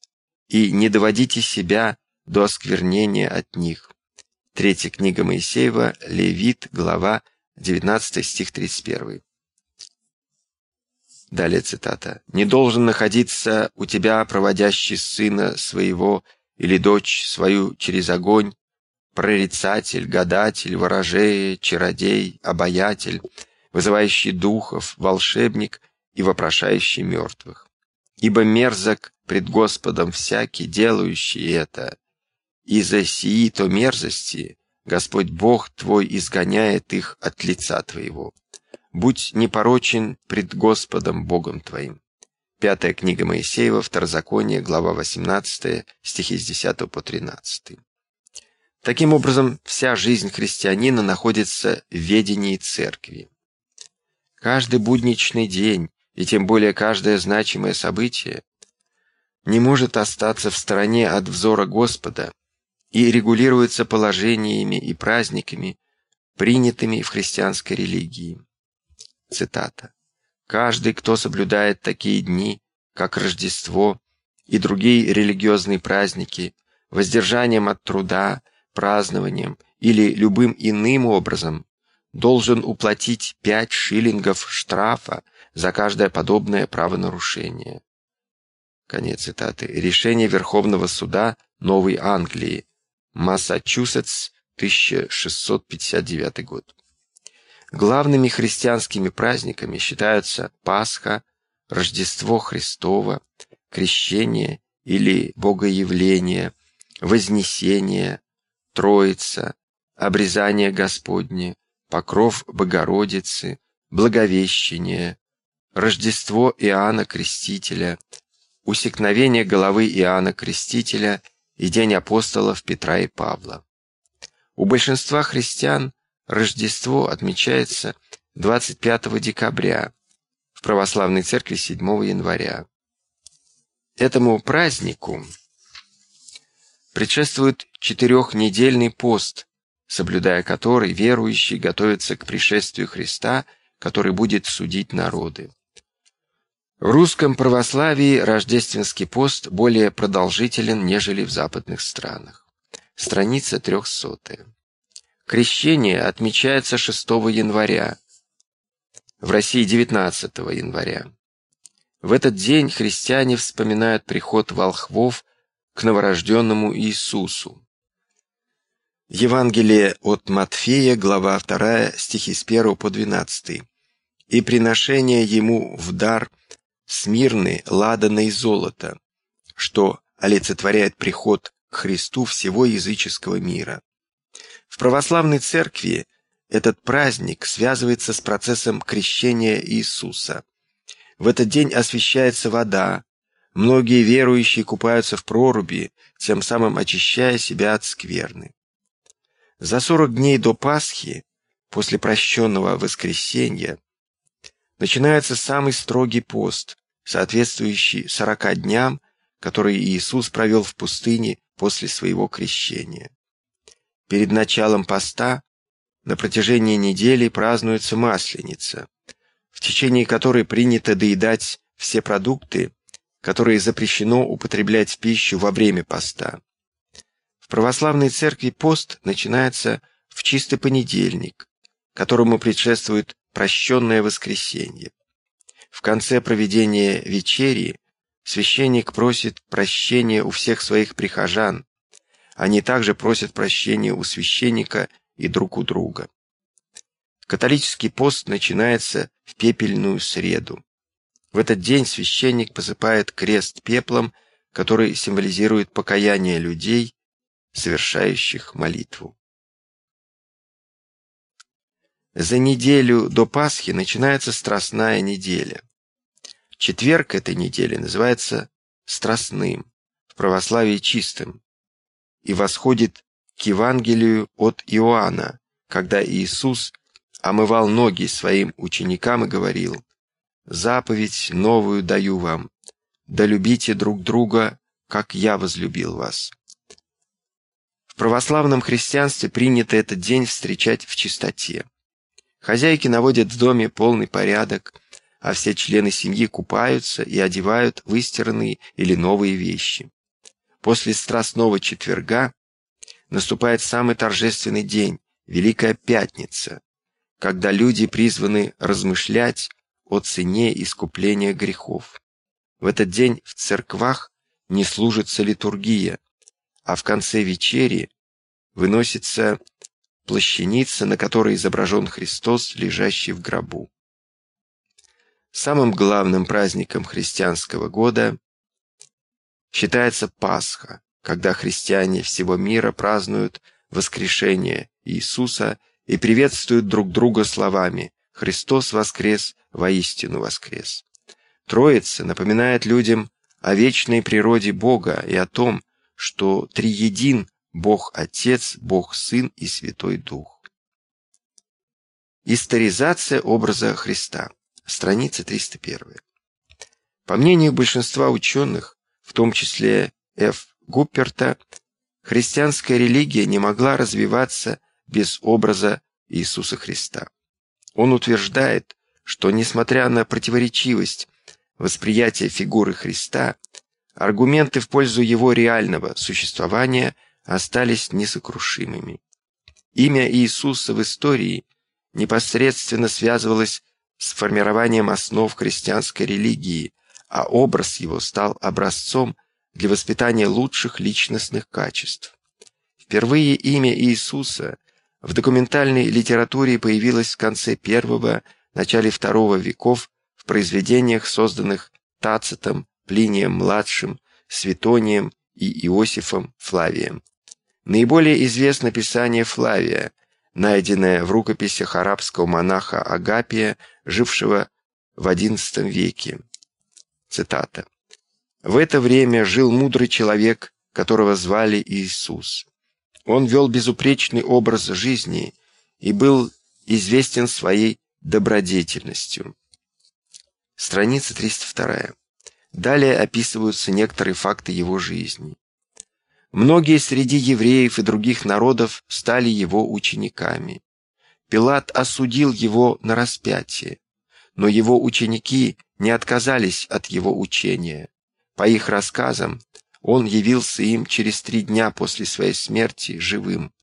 и не доводите себя до осквернения от них». Третья книга Моисеева, Левит, глава 19 стих 31. Далее цитата. «Не должен находиться у тебя, проводящий сына своего или дочь свою через огонь, прорицатель, гадатель, ворожея, чародей, обаятель, вызывающий духов, волшебник и вопрошающий мертвых. Ибо мерзок пред Господом всякий, делающий это, и за сии то мерзости Господь Бог твой изгоняет их от лица твоего. «Будь непорочен пред Господом Богом твоим». Пятая книга Моисеева, Второзаконие, глава 18, стихи с 10 по 13. Таким образом, вся жизнь христианина находится в ведении церкви. Каждый будничный день, и тем более каждое значимое событие, не может остаться в стороне от взора Господа и регулируется положениями и праздниками, принятыми в христианской религии. Цитата. «Каждый, кто соблюдает такие дни, как Рождество и другие религиозные праздники, воздержанием от труда, празднованием или любым иным образом, должен уплатить пять шиллингов штрафа за каждое подобное правонарушение. Конец цитаты. Решение Верховного суда Новой Англии. Массачусетс, 1659 год. Главными христианскими праздниками считаются Пасха, Рождество Христово, Крещение или Богоявление, Вознесение, Троица, Обрезание Господне, Покров Богородицы, Благовещение, Рождество Иоанна Крестителя, Усекновение головы Иоанна Крестителя и День апостолов Петра и Павла. У большинства христиан Рождество отмечается 25 декабря, в православной церкви 7 января. Этому празднику предшествует четырехнедельный пост, соблюдая который верующий готовится к пришествию Христа, который будет судить народы. В русском православии рождественский пост более продолжителен, нежели в западных странах. Страница 300. Крещение отмечается 6 января, в России 19 января. В этот день христиане вспоминают приход волхвов к новорожденному Иисусу. Евангелие от Матфея, глава 2, стихи с 1 по 12. «И приношение ему в дар – смирны, ладано и золото, что олицетворяет приход к Христу всего языческого мира. В православной церкви этот праздник связывается с процессом крещения Иисуса. В этот день освящается вода, многие верующие купаются в проруби, тем самым очищая себя от скверны. За сорок дней до Пасхи, после прощенного воскресенья, начинается самый строгий пост, соответствующий сорока дням, которые Иисус провел в пустыне после своего крещения. Перед началом поста на протяжении недели празднуется Масленица, в течение которой принято доедать все продукты, которые запрещено употреблять в пищу во время поста. В православной церкви пост начинается в чистый понедельник, которому предшествует прощенное воскресенье. В конце проведения вечери священник просит прощения у всех своих прихожан. Они также просят прощения у священника и друг у друга. Католический пост начинается в пепельную среду. В этот день священник посыпает крест пеплом, который символизирует покаяние людей, совершающих молитву. За неделю до Пасхи начинается Страстная неделя. Четверг этой недели называется Страстным, в православии чистым, и восходит к Евангелию от Иоанна, когда Иисус омывал ноги своим ученикам и говорил «Заповедь новую даю вам, да любите друг друга, как я возлюбил вас». В православном христианстве принято этот день встречать в чистоте. Хозяйки наводят в доме полный порядок, а все члены семьи купаются и одевают выстиранные или новые вещи. После Страстного четверга наступает самый торжественный день, Великая Пятница, когда люди призваны размышлять о цене искупления грехов. В этот день в церквах не служится литургия, а в конце вечери выносится плащаница, на которой изображен Христос, лежащий в гробу. Самым главным праздником христианского года считается Пасха, когда христиане всего мира празднуют воскрешение Иисуса и приветствуют друг друга словами «Христос воскрес, воистину воскрес». Троица напоминает людям о вечной природе Бога и о том, что триедин Бог Отец, Бог Сын и Святой Дух. Историзация образа Христа. Страница 301. По мнению большинства ученых, в том числе Ф. Гупперта, христианская религия не могла развиваться без образа Иисуса Христа. Он утверждает, что, несмотря на противоречивость восприятия фигуры Христа, аргументы в пользу его реального существования остались несокрушимыми. Имя Иисуса в истории непосредственно связывалось с формированием основ христианской религии, а образ его стал образцом для воспитания лучших личностных качеств. Впервые имя Иисуса в документальной литературе появилось в конце первого, начале второго веков в произведениях, созданных Тацитом, Плинием-младшим, Светонием и Иосифом Флавием. Наиболее известно писание Флавия, найденное в рукописях арабского монаха Агапия, жившего в XI веке. Цитата. «В это время жил мудрый человек, которого звали Иисус. Он вел безупречный образ жизни и был известен своей добродетельностью». Страница 302. Далее описываются некоторые факты его жизни. Многие среди евреев и других народов стали его учениками. Пилат осудил его на распятие, но его ученики не отказались от его учения. По их рассказам, он явился им через три дня после своей смерти живым.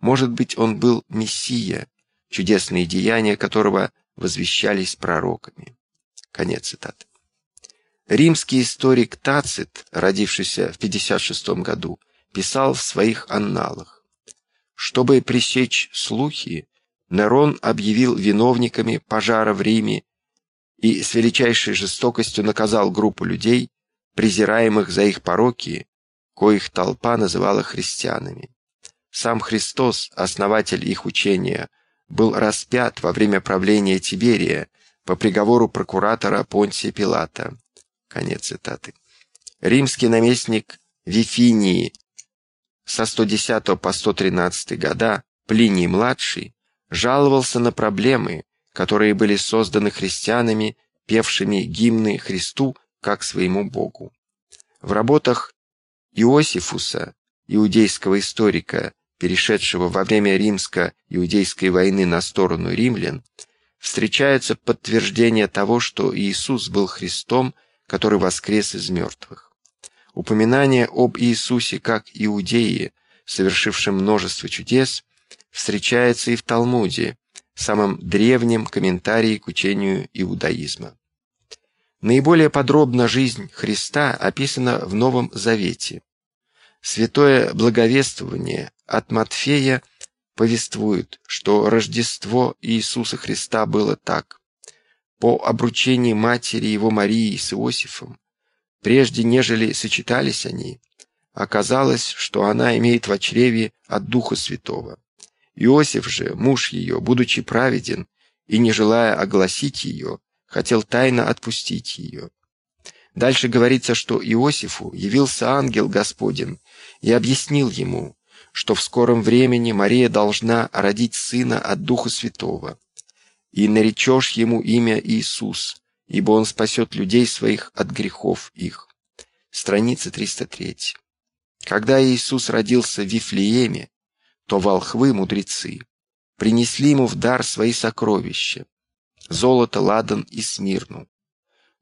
Может быть, он был Мессия, чудесные деяния которого возвещались пророками. Конец цитаты. Римский историк Тацит, родившийся в 56 году, писал в своих анналах. Чтобы пресечь слухи, Нерон объявил виновниками пожара в Риме и с величайшей жестокостью наказал группу людей, презираемых за их пороки, коих толпа называла христианами. Сам Христос, основатель их учения, был распят во время правления Тиберия по приговору прокуратора Понтия Пилата. Конец цитаты. Римский наместник Вифинии со 110 по 113 года Плиний-младший жаловался на проблемы, которые были созданы христианами, певшими гимны Христу как своему Богу. В работах Иосифуса, иудейского историка, перешедшего во время римско-иудейской войны на сторону римлян, встречаются подтверждения того, что Иисус был Христом, который воскрес из мертвых. Упоминание об Иисусе как иудее, совершившем множество чудес, встречается и в Талмуде, самом древнем комментарии к учению иудаизма. Наиболее подробно жизнь Христа описана в Новом Завете. Святое благовествование от Матфея повествует, что Рождество Иисуса Христа было так. По обручении матери его Марии с Иосифом, прежде нежели сочетались они, оказалось, что она имеет в чреве от Духа Святого. Иосиф же, муж ее, будучи праведен и не желая огласить ее, хотел тайно отпустить ее. Дальше говорится, что Иосифу явился ангел Господень и объяснил ему, что в скором времени Мария должна родить сына от Духа Святого. И наречешь ему имя Иисус, ибо он спасет людей своих от грехов их. Страница 303. Когда Иисус родился в Вифлееме, то волхвы-мудрецы принесли ему в дар свои сокровища – золото, ладан и смирну.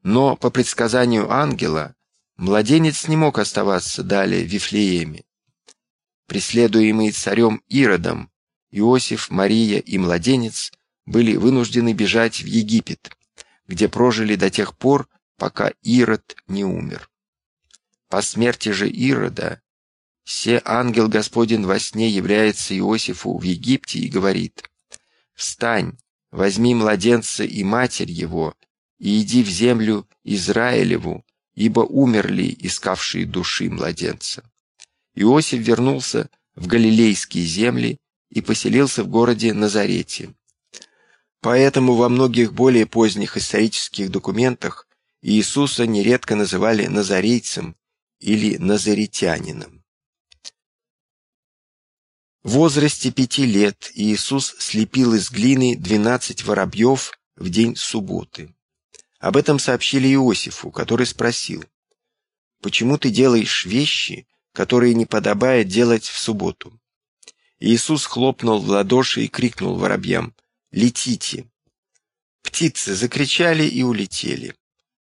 Но, по предсказанию ангела, младенец не мог оставаться далее в Вифлееме. Преследуемые царем Иродом, Иосиф, Мария и младенец были вынуждены бежать в Египет, где прожили до тех пор, пока Ирод не умер. По смерти же Ирода Се ангел Господень во сне является Иосифу в Египте и говорит, «Встань, возьми младенца и матерь его, и иди в землю Израилеву, ибо умерли искавшие души младенца». Иосиф вернулся в Галилейские земли и поселился в городе Назарете. Поэтому во многих более поздних исторических документах Иисуса нередко называли назарейцем или назаритянином. В возрасте пяти лет Иисус слепил из глины двенадцать воробьев в день субботы. Об этом сообщили Иосифу, который спросил, «Почему ты делаешь вещи, которые не подобает делать в субботу?» Иисус хлопнул в ладоши и крикнул воробьям, «Летите!» Птицы закричали и улетели.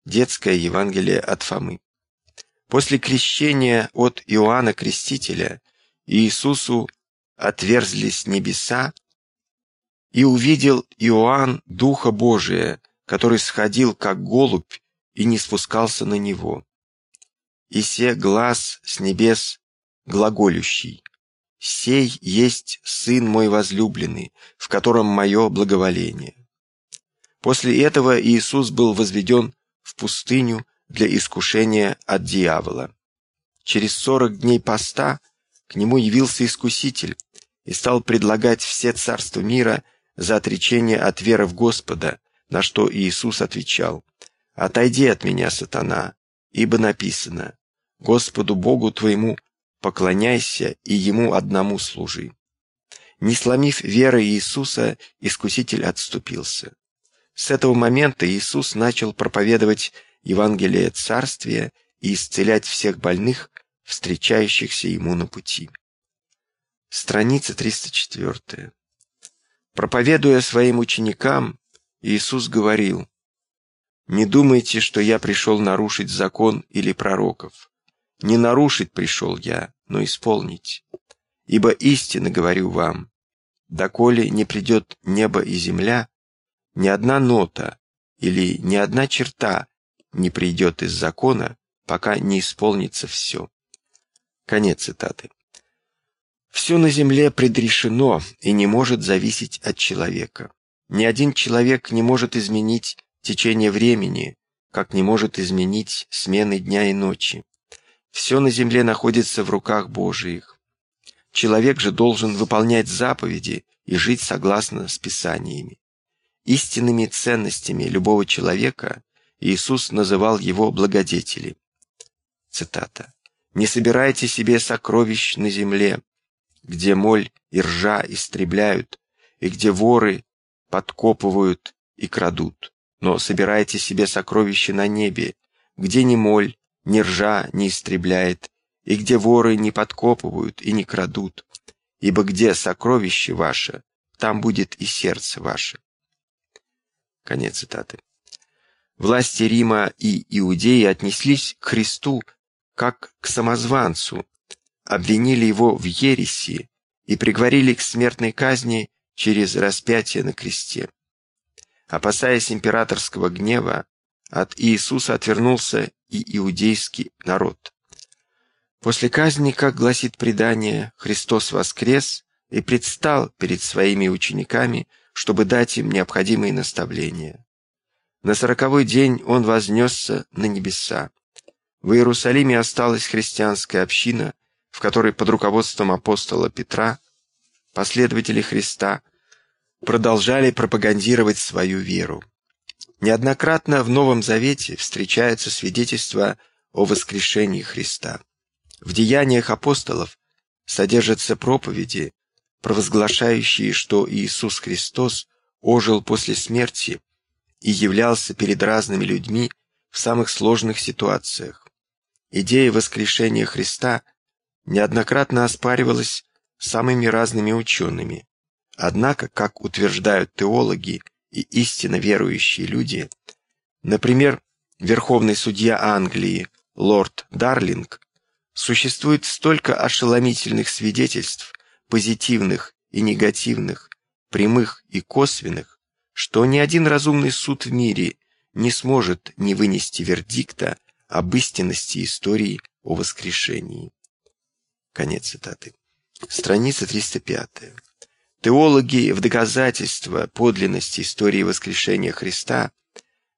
Детское Евангелие от Фомы. После крещения от Иоанна Крестителя Иисусу отверзлись небеса, и увидел Иоанн Духа Божия, который сходил, как голубь, и не спускался на него. И се глаз с небес глаголющий. «Сей есть Сын мой возлюбленный, в котором мое благоволение». После этого Иисус был возведен в пустыню для искушения от дьявола. Через сорок дней поста к нему явился Искуситель и стал предлагать все царства мира за отречение от веры в Господа, на что Иисус отвечал, «Отойди от меня, сатана, ибо написано, Господу Богу твоему поклоняйся и Ему одному служи». Не сломив веры Иисуса, Искуситель отступился. С этого момента Иисус начал проповедовать Евангелие Царствия и исцелять всех больных, встречающихся Ему на пути. Страница 304. Проповедуя своим ученикам, Иисус говорил, «Не думайте, что я пришел нарушить закон или пророков. Не нарушить пришел я, но исполнить. Ибо истинно говорю вам, доколе не придет небо и земля, ни одна нота или ни одна черта не придет из закона, пока не исполнится все. Конец цитаты. Все на земле предрешено и не может зависеть от человека. Ни один человек не может изменить течение времени, как не может изменить смены дня и ночи. Все на земле находится в руках Божиих. Человек же должен выполнять заповеди и жить согласно с Писаниями. Истинными ценностями любого человека Иисус называл его благодетели. Цитата. «Не собирайте себе сокровищ на земле, где моль и ржа истребляют, и где воры подкопывают и крадут, но собирайте себе сокровища на небе, где ни моль, ни ржа не истребляет, и где воры не подкопывают и не крадут, ибо где сокровище ваше, там будет и сердце ваше. Конец цитаты. Власти Рима и Иудеи отнеслись к Христу как к самозванцу, обвинили его в ереси и приговорили к смертной казни через распятие на кресте. Опасаясь императорского гнева, от Иисуса отвернулся и иудейский народ. После казни, как гласит предание, Христос воскрес и предстал перед своими учениками чтобы дать им необходимые наставления. На сороковой день он вознесся на небеса. В Иерусалиме осталась христианская община, в которой под руководством апостола Петра последователи Христа продолжали пропагандировать свою веру. Неоднократно в Новом Завете встречаются свидетельства о воскрешении Христа. В деяниях апостолов содержатся проповеди, провозглашающие, что Иисус Христос ожил после смерти и являлся перед разными людьми в самых сложных ситуациях. Идея воскрешения Христа неоднократно оспаривалась самыми разными учеными. Однако, как утверждают теологи и истинно верующие люди, например, верховный судья Англии лорд Дарлинг, существует столько ошеломительных свидетельств позитивных и негативных, прямых и косвенных, что ни один разумный суд в мире не сможет не вынести вердикта об истинности истории о воскрешении. Конец цитаты. Страница 305. Теологи в доказательство подлинности истории воскрешения Христа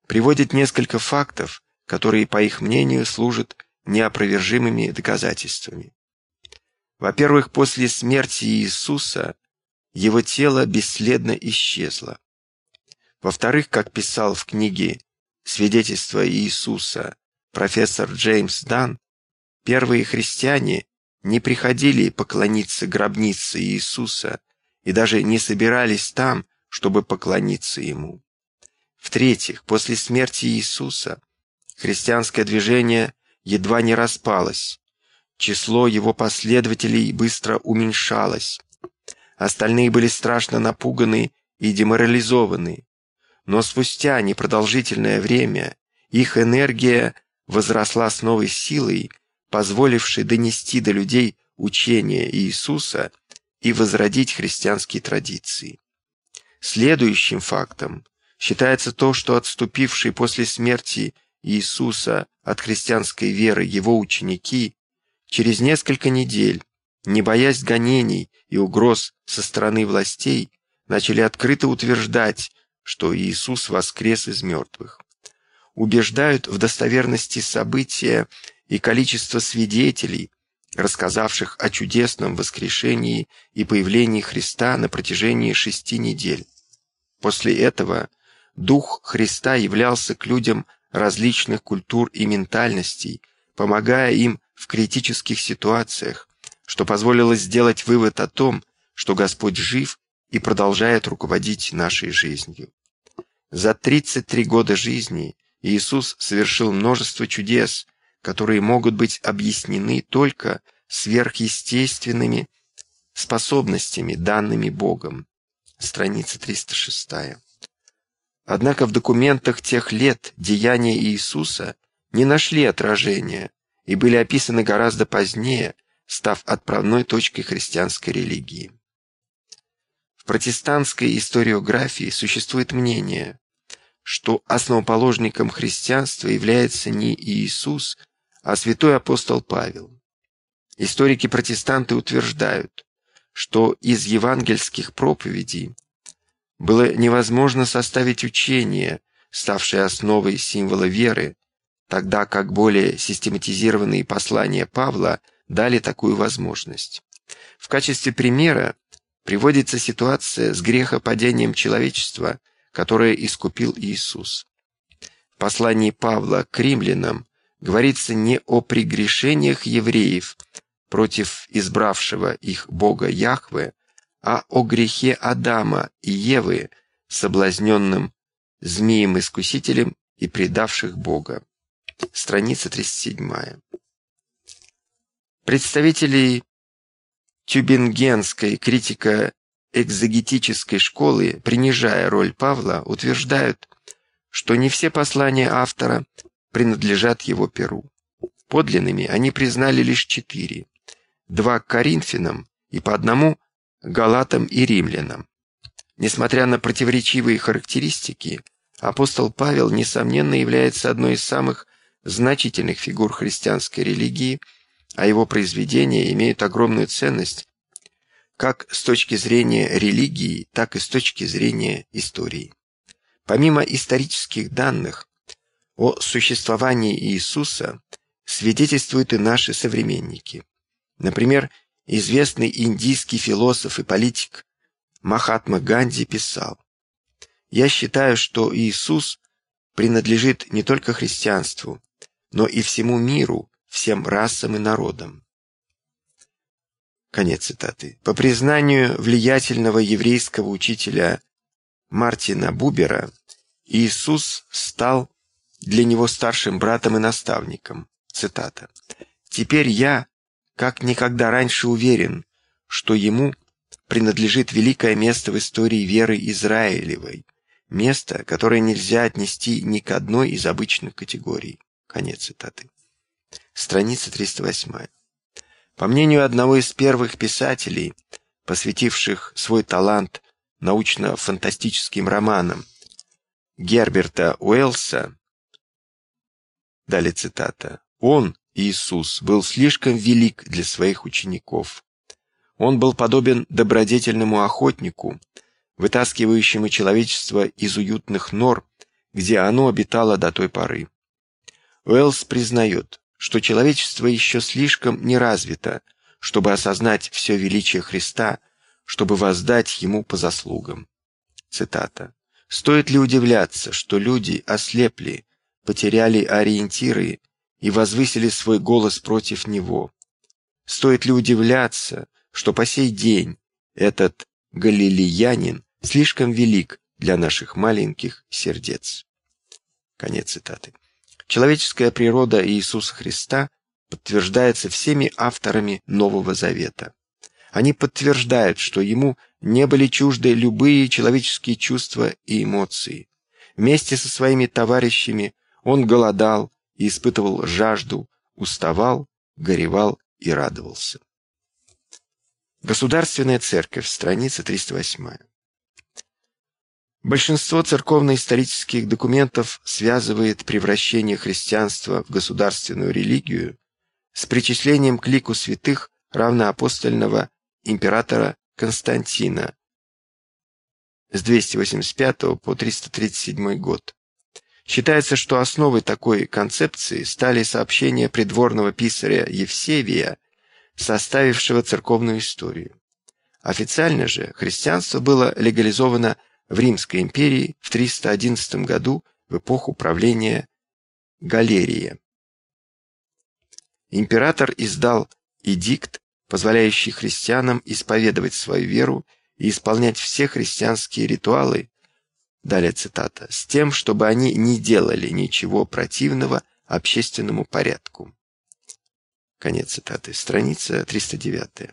приводят несколько фактов, которые, по их мнению, служат неопровержимыми доказательствами. Во-первых, после смерти Иисуса его тело бесследно исчезло. Во-вторых, как писал в книге «Свидетельство Иисуса» профессор Джеймс Дан, первые христиане не приходили поклониться гробнице Иисуса и даже не собирались там, чтобы поклониться Ему. В-третьих, после смерти Иисуса христианское движение едва не распалось. Число его последователей быстро уменьшалось. Остальные были страшно напуганы и деморализованы. Но спустя непродолжительное время их энергия возросла с новой силой, позволившей донести до людей учение Иисуса и возродить христианские традиции. Следующим фактом считается то, что отступившие после смерти Иисуса от христианской веры его ученики через несколько недель, не боясь гонений и угроз со стороны властей, начали открыто утверждать, что Иисус воскрес из мертвых. Убеждают в достоверности события и количество свидетелей, рассказавших о чудесном воскрешении и появлении Христа на протяжении шести недель. После этого Дух Христа являлся к людям различных культур и ментальностей, помогая им в критических ситуациях, что позволило сделать вывод о том, что Господь жив и продолжает руководить нашей жизнью. За 33 года жизни Иисус совершил множество чудес, которые могут быть объяснены только сверхъестественными способностями, данными Богом. Страница 306. Однако в документах тех лет деяния Иисуса не нашли отражения и были описаны гораздо позднее, став отправной точкой христианской религии. В протестантской историографии существует мнение, что основоположником христианства является не Иисус, а святой апостол Павел. Историки-протестанты утверждают, что из евангельских проповедей было невозможно составить учение, ставшее основой символа веры, тогда как более систематизированные послания Павла дали такую возможность. В качестве примера приводится ситуация с грехопадением человечества, которое искупил Иисус. В послании Павла к римлянам говорится не о прегрешениях евреев против избравшего их Бога Яхве, а о грехе Адама и Евы, соблазненным змеем-искусителем и предавших Бога. Страница 37. Представители тюбингенской критика экзегетической школы, принижая роль Павла, утверждают, что не все послания автора принадлежат его перу. Подлинными они признали лишь четыре. Два к Коринфянам и по одному галатам и римлянам. Несмотря на противоречивые характеристики, апостол Павел, несомненно, является одной из самых значительных фигур христианской религии, а его произведения имеют огромную ценность как с точки зрения религии, так и с точки зрения истории. Помимо исторических данных о существовании Иисуса свидетельствуют и наши современники. Например, известный индийский философ и политик Махатма Ганди писал, «Я считаю, что Иисус принадлежит не только христианству, но и всему миру, всем расам и народам». Конец цитаты. По признанию влиятельного еврейского учителя Мартина Бубера, Иисус стал для него старшим братом и наставником. Цитата. «Теперь я, как никогда раньше уверен, что ему принадлежит великое место в истории веры Израилевой, место, которое нельзя отнести ни к одной из обычных категорий. Конец цитаты. Страница 308. По мнению одного из первых писателей, посвятивших свой талант научно-фантастическим романам, Герберта Уэллса, далее цитата, «Он, Иисус был слишком велик для своих учеников. Он был подобен добродетельному охотнику, вытаскивающему человечество из уютных нор, где оно обитало до той поры. Уэллс признает, что человечество еще слишком не развито, чтобы осознать все величие Христа, чтобы воздать Ему по заслугам. Цитата. «Стоит ли удивляться, что люди ослепли, потеряли ориентиры и возвысили свой голос против него. стоит ли удивляться, что по сей день этот галилеянин слишком велик для наших маленьких сердец. Конец цитаты. Человеческая природа Иисуса Христа подтверждается всеми авторами Нового Завета. Они подтверждают, что ему не были чужды любые человеческие чувства и эмоции. Вместе со своими товарищами он голодал и испытывал жажду, уставал, горевал и радовался. Государственная церковь, страница 308. Большинство церковно-исторических документов связывает превращение христианства в государственную религию с причислением к лику святых равноапостольного императора Константина с 285 по 337 год. Считается, что основой такой концепции стали сообщения придворного писаря Евсевия, составившего церковную историю. Официально же христианство было легализовано в Римской империи в 311 году в эпоху правления Галерия. Император издал эдикт, позволяющий христианам исповедовать свою веру и исполнять все христианские ритуалы, далее цитата, с тем, чтобы они не делали ничего противного общественному порядку. Конец цитаты. Страница 309.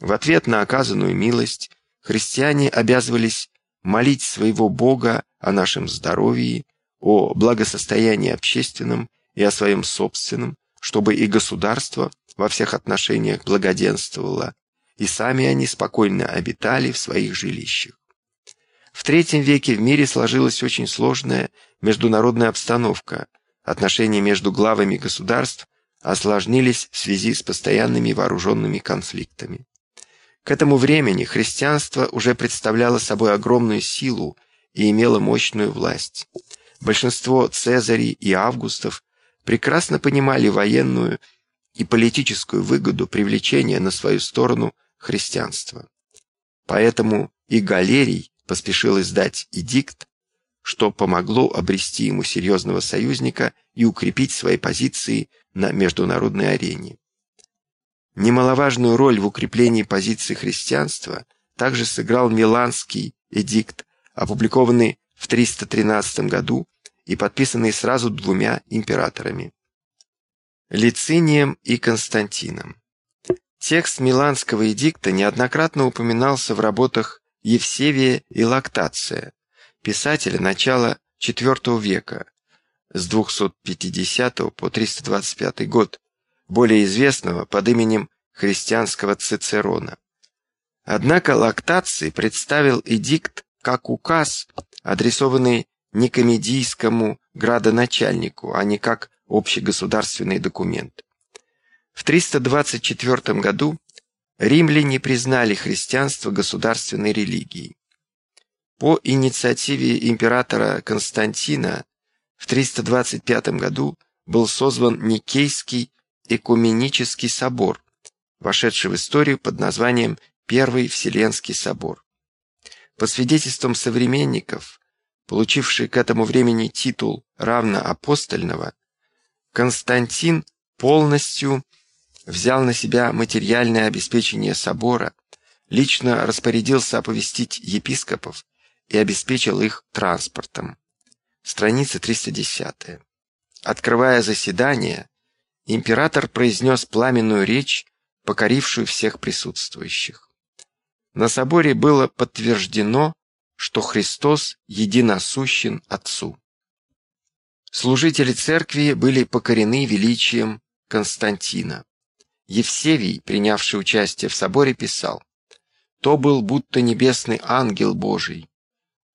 В ответ на оказанную милость христиане обязывались молить своего Бога о нашем здоровье, о благосостоянии общественном и о своем собственном, чтобы и государство во всех отношениях благоденствовало, и сами они спокойно обитали в своих жилищах. В третьем веке в мире сложилась очень сложная международная обстановка. Отношения между главами государств осложнились в связи с постоянными вооруженными конфликтами. К этому времени христианство уже представляло собой огромную силу и имело мощную власть. Большинство Цезарей и Августов прекрасно понимали военную и политическую выгоду привлечения на свою сторону христианства. Поэтому и Галерий поспешил издать эдикт, что помогло обрести ему серьезного союзника и укрепить свои позиции на международной арене. Немаловажную роль в укреплении позиций христианства также сыграл Миланский эдикт, опубликованный в 313 году и подписанный сразу двумя императорами – Лицинием и Константином. Текст Миланского эдикта неоднократно упоминался в работах Евсевия и Лактация, писателя начала IV века, с 250 по 325 год, более известного под именем христианского Цицерона. Однако Лактаций представил эдикт как указ, адресованный никомедийскому градоначальнику, а не как общегосударственный документ. В 324 году римляне признали христианство государственной религией. По инициативе императора Константина в 325 году был созван Никейский Экуменический собор, вошедший в историю под названием Первый Вселенский собор. По свидетельствам современников, получивший к этому времени титул равноапостольного, Константин полностью взял на себя материальное обеспечение собора, лично распорядился оповестить епископов и обеспечил их транспортом. Страница 310. Открывая заседание, император произнес пламенную речь, покорившую всех присутствующих. На соборе было подтверждено, что Христос единосущен Отцу. Служители церкви были покорены величием Константина. Евсевий, принявший участие в соборе, писал, «То был будто небесный ангел Божий.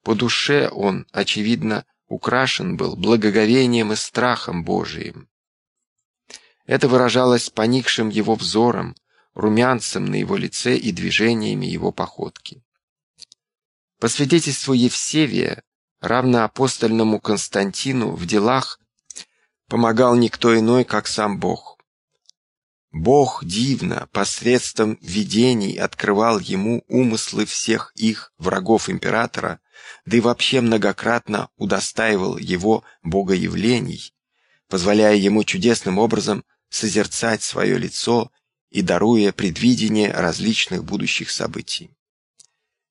По душе он, очевидно, украшен был благоговением и страхом Божиим. Это выражалось поникшим его взором, румянцем на его лице и движениями его походки. По свидетельству Евсевия, равно апостольному Константину в делах помогал никто иной, как сам Бог. Бог дивно, посредством видений открывал ему умыслы всех их врагов императора, да и вообще многократно удостаивал его богоявлений, позволяя ему чудесным образом созерцать свое лицо и даруя предвидение различных будущих событий.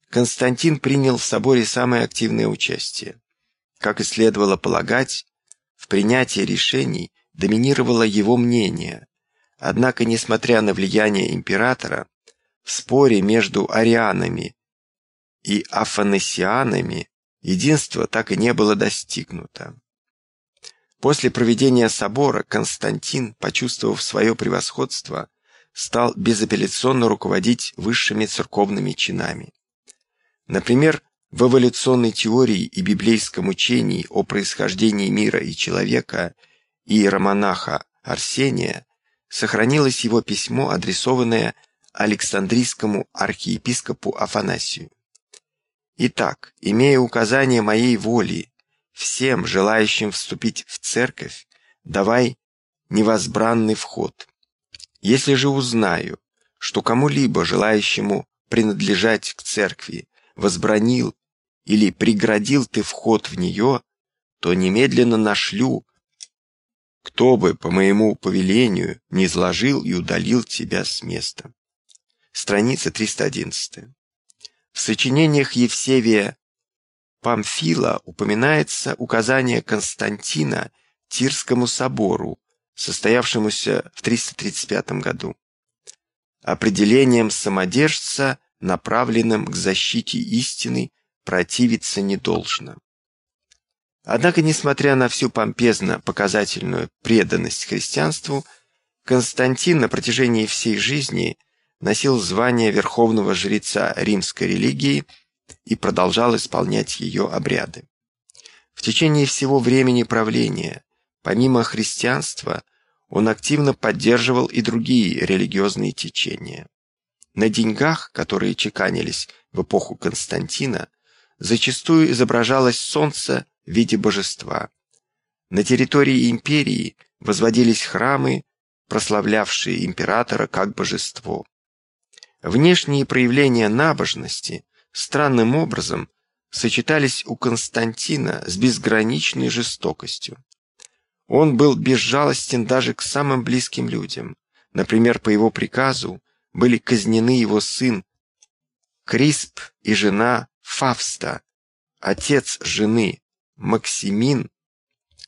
Константин принял в соборе самое активное участие. Как и следовало полагать, в принятии решений доминировало его мнение, однако, несмотря на влияние императора, в споре между арианами и афанасианами единство так и не было достигнуто. После проведения собора Константин, почувствовав свое превосходство, стал безапелляционно руководить высшими церковными чинами. Например, в эволюционной теории и библейском учении о происхождении мира и человека иеромонаха Арсения сохранилось его письмо, адресованное Александрийскому архиепископу Афанасию. Итак, имея указание моей воли, всем желающим вступить в церковь, давай невозбранный вход. Если же узнаю, что кому-либо, желающему принадлежать к церкви, возбранил или преградил ты вход в нее, то немедленно нашлю, кто бы по моему повелению не изложил и удалил тебя с места. Страница 311. В сочинениях Евсевия Памфила упоминается указание Константина Тирскому собору, состоявшемуся в 335 году. Определением самодержца, направленным к защите истины, противиться не должно. Однако, несмотря на всю помпезно-показательную преданность христианству, Константин на протяжении всей жизни носил звание верховного жреца римской религии и продолжал исполнять ее обряды. В течение всего времени правления, помимо христианства, он активно поддерживал и другие религиозные течения. На деньгах, которые чеканились в эпоху Константина, зачастую изображалось солнце в виде божества. На территории империи возводились храмы, прославлявшие императора как божество. Внешние проявления набожности странным образом сочетались у Константина с безграничной жестокостью. Он был безжалостен даже к самым близким людям. Например, по его приказу были казнены его сын Крисп и жена Фавста, отец жены Максимин,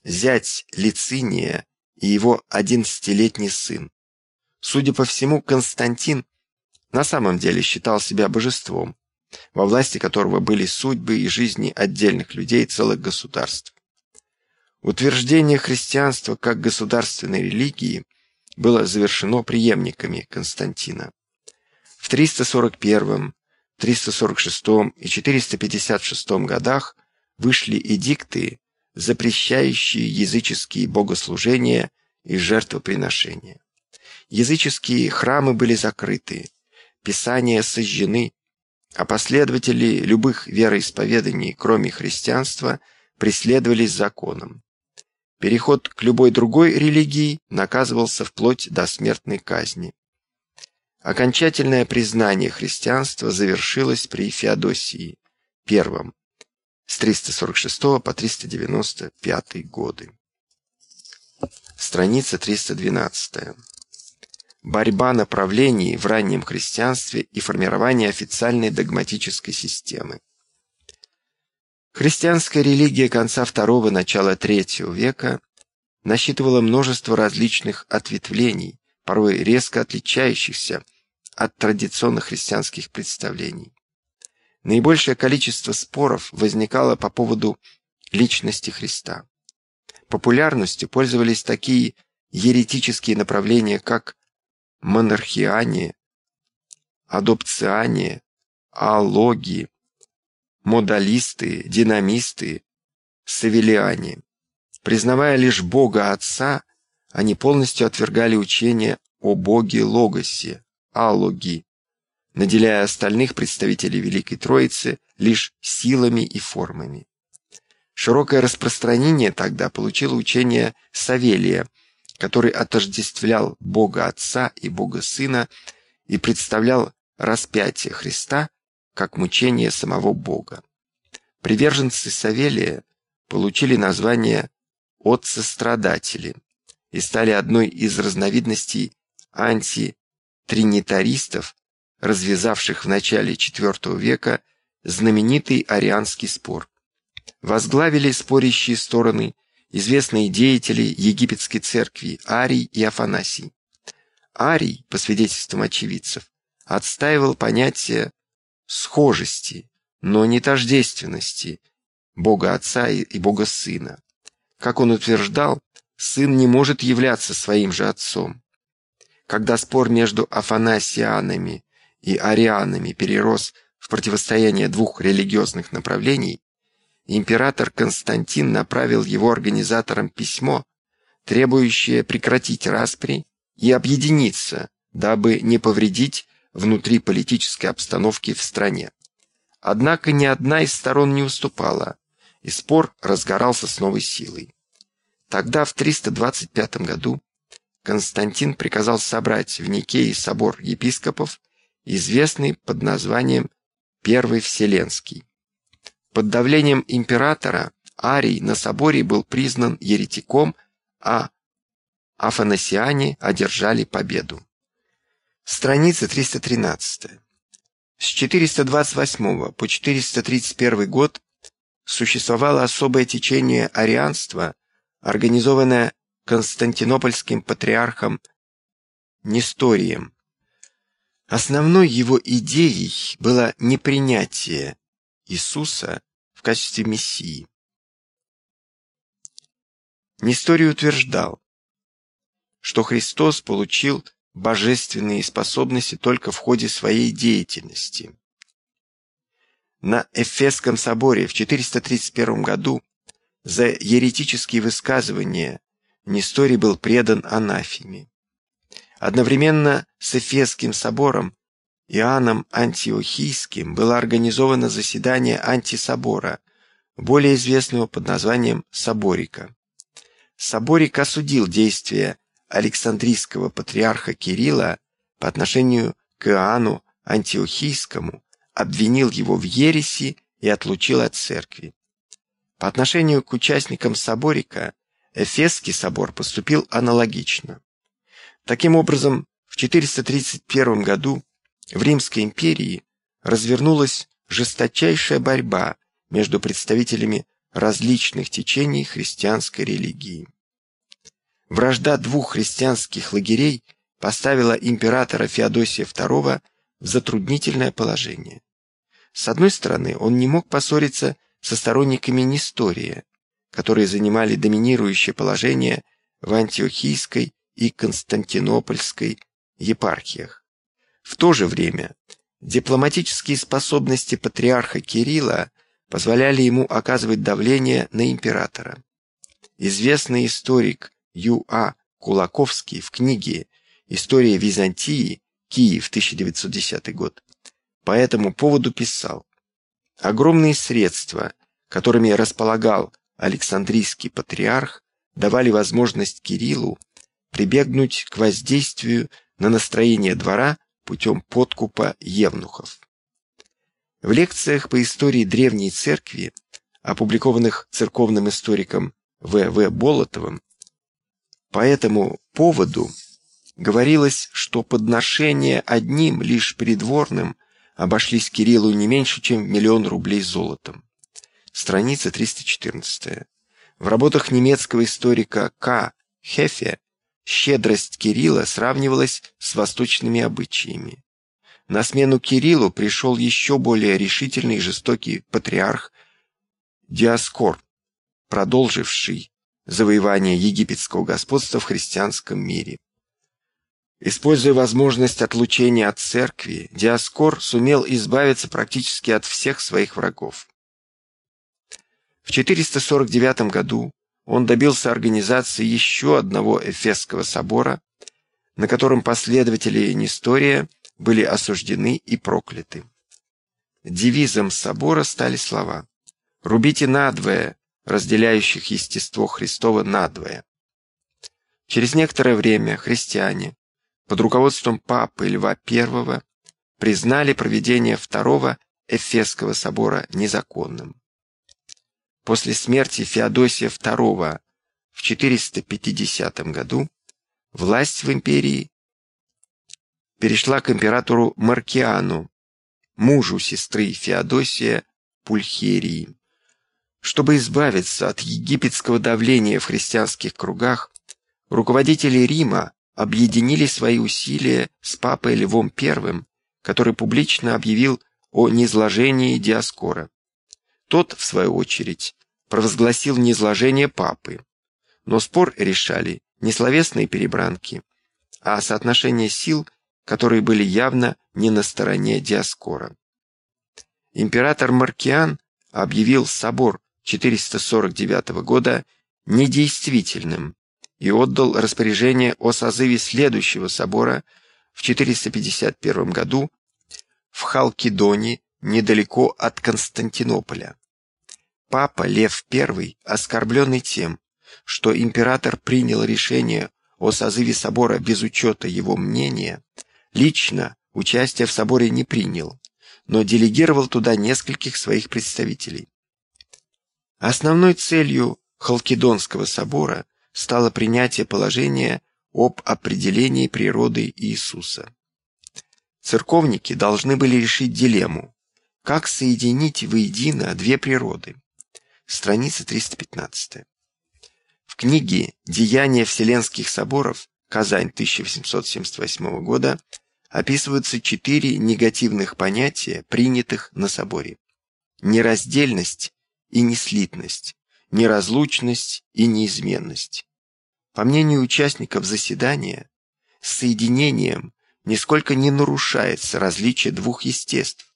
зять Лициния и его одиннадцатилетний сын. Судя по всему, Константин на самом деле считал себя божеством, во власти которого были судьбы и жизни отдельных людей целых государств. Утверждение христианства как государственной религии было завершено преемниками Константина. В 341, 346 и 456 годах вышли эдикты, запрещающие языческие богослужения и жертвоприношения. Языческие храмы были закрыты, писания сожжены, а последователи любых вероисповеданий, кроме христианства, преследовались законом. Переход к любой другой религии наказывался вплоть до смертной казни. Окончательное признание христианства завершилось при Феодосии I с 346 по 395 годы. Страница 312 борьба направлений в раннем христианстве и формирование официальной догматической системы. Христианская религия конца II – начала III века насчитывала множество различных ответвлений, порой резко отличающихся от традиционных христианских представлений. Наибольшее количество споров возникало по поводу личности Христа. Популярностью пользовались такие еретические направления, как монархиане, адопциане, аологи, модалисты, динамисты, савелиане. Признавая лишь Бога Отца, они полностью отвергали учение о Боге Логосе, алоги, наделяя остальных представителей Великой Троицы лишь силами и формами. Широкое распространение тогда получило учение Савелия – который отождествлял Бога Отца и Бога Сына и представлял распятие Христа как мучение самого Бога. Приверженцы Савелия получили название «отцестрадатели» и стали одной из разновидностей анти тринитаристов, развязавших в начале IV века знаменитый арианский спор. Возглавили спорящие стороны известные деятели египетской церкви Арий и Афанасий. Арий, по свидетельствам очевидцев, отстаивал понятие схожести, но не тождественности Бога Отца и Бога Сына. Как он утверждал, Сын не может являться своим же Отцом. Когда спор между афанасианами и арианами перерос в противостояние двух религиозных направлений, император Константин направил его организаторам письмо, требующее прекратить распри и объединиться, дабы не повредить внутри политической обстановки в стране. Однако ни одна из сторон не уступала, и спор разгорался с новой силой. Тогда, в 325 году, Константин приказал собрать в Никее собор епископов, известный под названием Первый Вселенский. Под давлением императора Арий на соборе был признан еретиком, а афанасиане одержали победу. Страница 313. С 428 по 431 год существовало особое течение арианства, организованное константинопольским патриархом Несторием. Основной его идеей было непринятие Иисуса в качестве Мессии. Несторий утверждал, что Христос получил божественные способности только в ходе своей деятельности. На Эфесском соборе в 431 году за еретические высказывания Несторий был предан анафеме. Одновременно с Эфесским собором Иоанном Антиохийским было организовано заседание антисобора, более известного под названием Соборика. Соборик осудил действия Александрийского патриарха Кирилла по отношению к Иоанну Антиохийскому, обвинил его в ереси и отлучил от церкви. По отношению к участникам Соборика Эфесский собор поступил аналогично. Таким образом, в 431 году в Римской империи развернулась жесточайшая борьба между представителями различных течений христианской религии. Вражда двух христианских лагерей поставила императора Феодосия II в затруднительное положение. С одной стороны, он не мог поссориться со сторонниками Нестория, которые занимали доминирующее положение в Антиохийской и Константинопольской епархиях. В то же время дипломатические способности патриарха Кирилла позволяли ему оказывать давление на императора. Известный историк Ю.А. Кулаковский в книге «История Византии. Киев, 1910 год» по этому поводу писал «Огромные средства, которыми располагал Александрийский патриарх, давали возможность Кириллу прибегнуть к воздействию на настроение двора путем подкупа евнухов. В лекциях по истории Древней Церкви, опубликованных церковным историком В. В. Болотовым, по этому поводу говорилось, что подношения одним лишь придворным обошлись Кириллу не меньше, чем миллион рублей золотом. Страница 314. В работах немецкого историка К. Хефе щедрость Кирилла сравнивалась с восточными обычаями. На смену Кириллу пришел еще более решительный и жестокий патриарх Диаскор, продолживший завоевания египетского господства в христианском мире. Используя возможность отлучения от церкви, Диаскор сумел избавиться практически от всех своих врагов. В 449 году он добился организации еще одного Эфесского собора, на котором последователи Нестория были осуждены и прокляты. Девизом собора стали слова «Рубите надвое разделяющих естество Христово надвое. Через некоторое время христиане под руководством папы Льва I признали проведение второго Эфесского собора незаконным. После смерти Феодосия II в 450 году власть в империи перешла к императору Маркиану, мужу сестры Феодосия Пульхерии. Чтобы избавиться от египетского давления в христианских кругах, руководители Рима объединили свои усилия с папой Львом I, который публично объявил о низложении Диаскора. Тот, в свою очередь, провозгласил низложение папы. Но спор решали не словесные перебранки, а соотношение сил, которые были явно не на стороне Диаскора. Император Маркиан объявил собор 449 года недействительным и отдал распоряжение о созыве следующего собора в 451 году в Халкидоне, недалеко от Константинополя. Папа Лев I, оскорбленный тем, что император принял решение о созыве собора без учета его мнения, лично участие в соборе не принял, но делегировал туда нескольких своих представителей. Основной целью Халкидонского собора стало принятие положения об определении природы Иисуса. Церковники должны были решить дилемму, как соединить воедино две природы. Страница 315. В книге «Деяния Вселенских соборов» Казань 1878 года описываются четыре негативных понятия, принятых на соборе. Нераздельность и неслитность, неразлучность и неизменность. По мнению участников заседания, с соединением нисколько не нарушается различие двух естеств,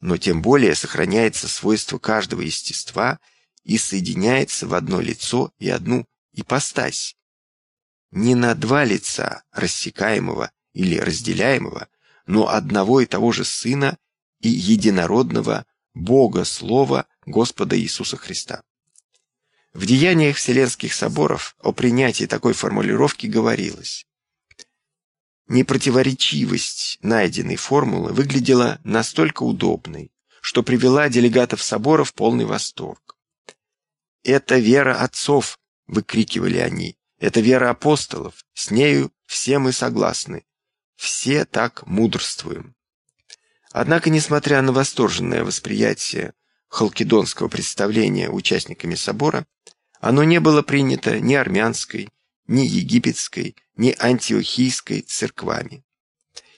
но тем более сохраняется свойство каждого естества и соединяется в одно лицо и одну ипостась. Не на два лица, рассекаемого или разделяемого, но одного и того же Сына и единородного Бога Слова Господа Иисуса Христа. В деяниях Вселенских соборов о принятии такой формулировки говорилось. Непротиворечивость найденной формулы выглядела настолько удобной, что привела делегатов собора в полный восторг. «Это вера отцов!» — выкрикивали они. «Это вера апостолов! С нею все мы согласны. Все так мудрствуем». Однако, несмотря на восторженное восприятие халкидонского представления участниками собора, оно не было принято ни армянской, ни египетской, ни антиохийской церквами.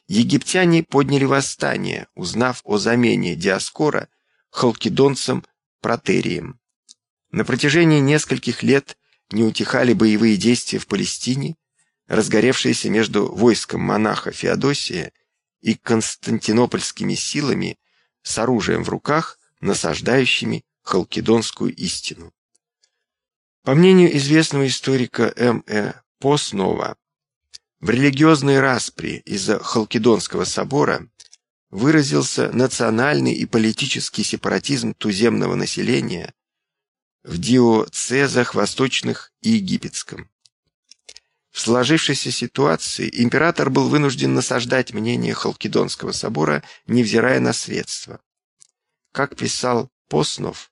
Египтяне подняли восстание, узнав о замене Диаскора халкидонцем Протерием. На протяжении нескольких лет не утихали боевые действия в Палестине, разгоревшиеся между войском монаха Феодосия и константинопольскими силами с оружием в руках, насаждающими халкидонскую истину. По мнению известного историка М.Э. Поснова, в религиозной распри из-за Халкидонского собора выразился национальный и политический сепаратизм туземного населения в диоцезах восточных и египетском. В сложившейся ситуации император был вынужден насаждать мнение Халкидонского собора, невзирая на средства. Как писал Поснов,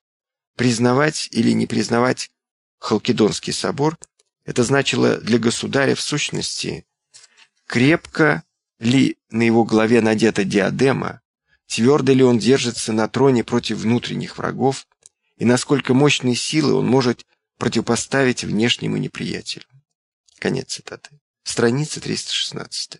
признавать или не признавать Халкидонский собор, это значило для государя в сущности, крепко ли на его голове надета диадема, твердо ли он держится на троне против внутренних врагов, и насколько мощные силы он может противопоставить внешнему неприятелю. Конец цитаты. Страница 316.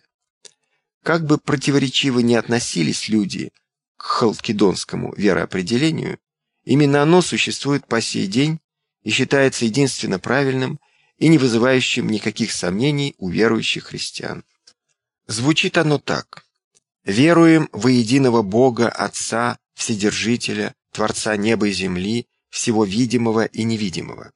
Как бы противоречиво не относились люди к халкидонскому вероопределению, именно оно существует по сей день и считается единственно правильным и не вызывающим никаких сомнений у верующих христиан. Звучит оно так. «Веруем во единого Бога, Отца, Вседержителя, Творца неба и земли, всего видимого и невидимого,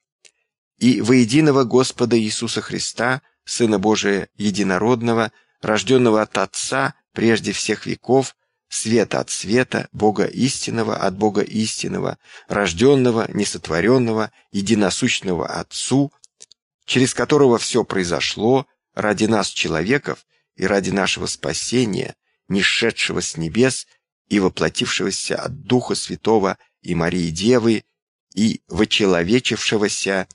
и во единого Господа Иисуса Христа, Сына Божия Единородного, рожденного от Отца прежде всех веков, света от света, Бога истинного от Бога истинного, рожденного, несотворенного, единосущного Отцу, через которого все произошло ради нас, человеков, и ради нашего спасения, несшедшего с небес и воплотившегося от Духа Святого и Марии Девы, и вочеловечившегося,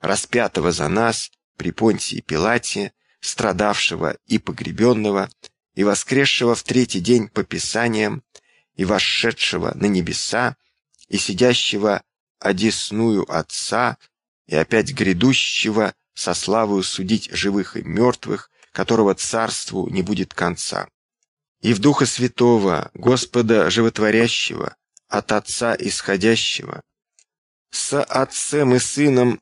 распятого за нас при Понтии Пилате, страдавшего и погребенного, и воскресшего в третий день по Писаниям, и восшедшего на небеса, и сидящего одесную Отца, и опять грядущего со славою судить живых и мертвых, которого царству не будет конца. И в Духа Святого, Господа Животворящего, от Отца исходящего, с Отцем и Сыном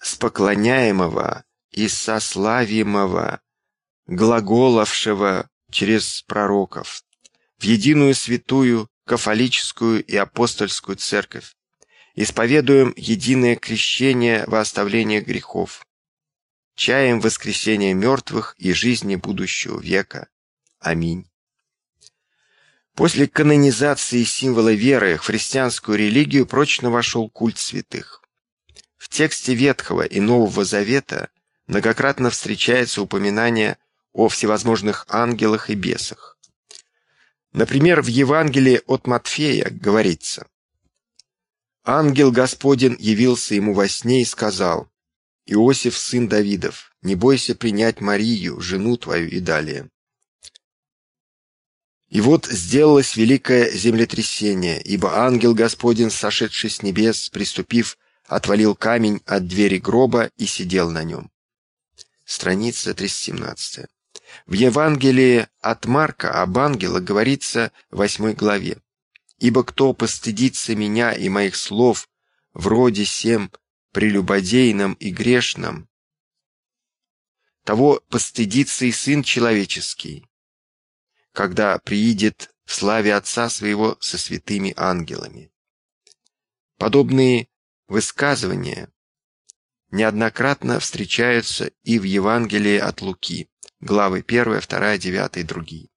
споклоняемого и сославимого, глаголовшего через пророков, в единую святую кафолическую и апостольскую церковь, исповедуем единое крещение во оставление грехов, чаем воскресения мертвых и жизни будущего века. Аминь. После канонизации символа веры в христианскую религию прочно вошел культ святых. В тексте Ветхого и Нового Завета многократно встречается упоминание о всевозможных ангелах и бесах. Например, в Евангелии от Матфея говорится «Ангел Господень явился ему во сне и сказал, «Иосиф, сын Давидов, не бойся принять Марию, жену твою» и далее. И вот сделалось великое землетрясение, ибо ангел Господень, сошедший с небес, приступив, отвалил камень от двери гроба и сидел на нем. Страница 317. В Евангелии от Марка об ангелах говорится в восьмой главе. «Ибо кто постыдится меня и моих слов, вроде сем прелюбодейном и грешном, того постыдится и Сын Человеческий, когда приидет в славе Отца Своего со святыми ангелами». Подобные высказывания неоднократно встречаются и в Евангелии от Луки главы 1, 2, 9 и другие.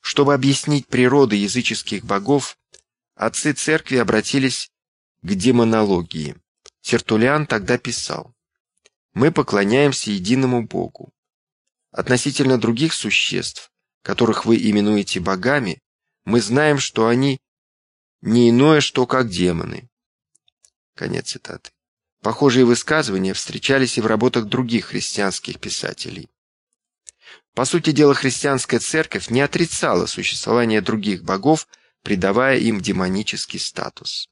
Чтобы объяснить природу языческих богов, отцы церкви обратились к демонологии. Тертулиан тогда писал, «Мы поклоняемся единому Богу. Относительно других существ, которых вы именуете богами, мы знаем, что они не иное, что как демоны». Конец цитаты. Похожие высказывания встречались и в работах других христианских писателей. По сути дела, христианская церковь не отрицала существование других богов, придавая им демонический статус.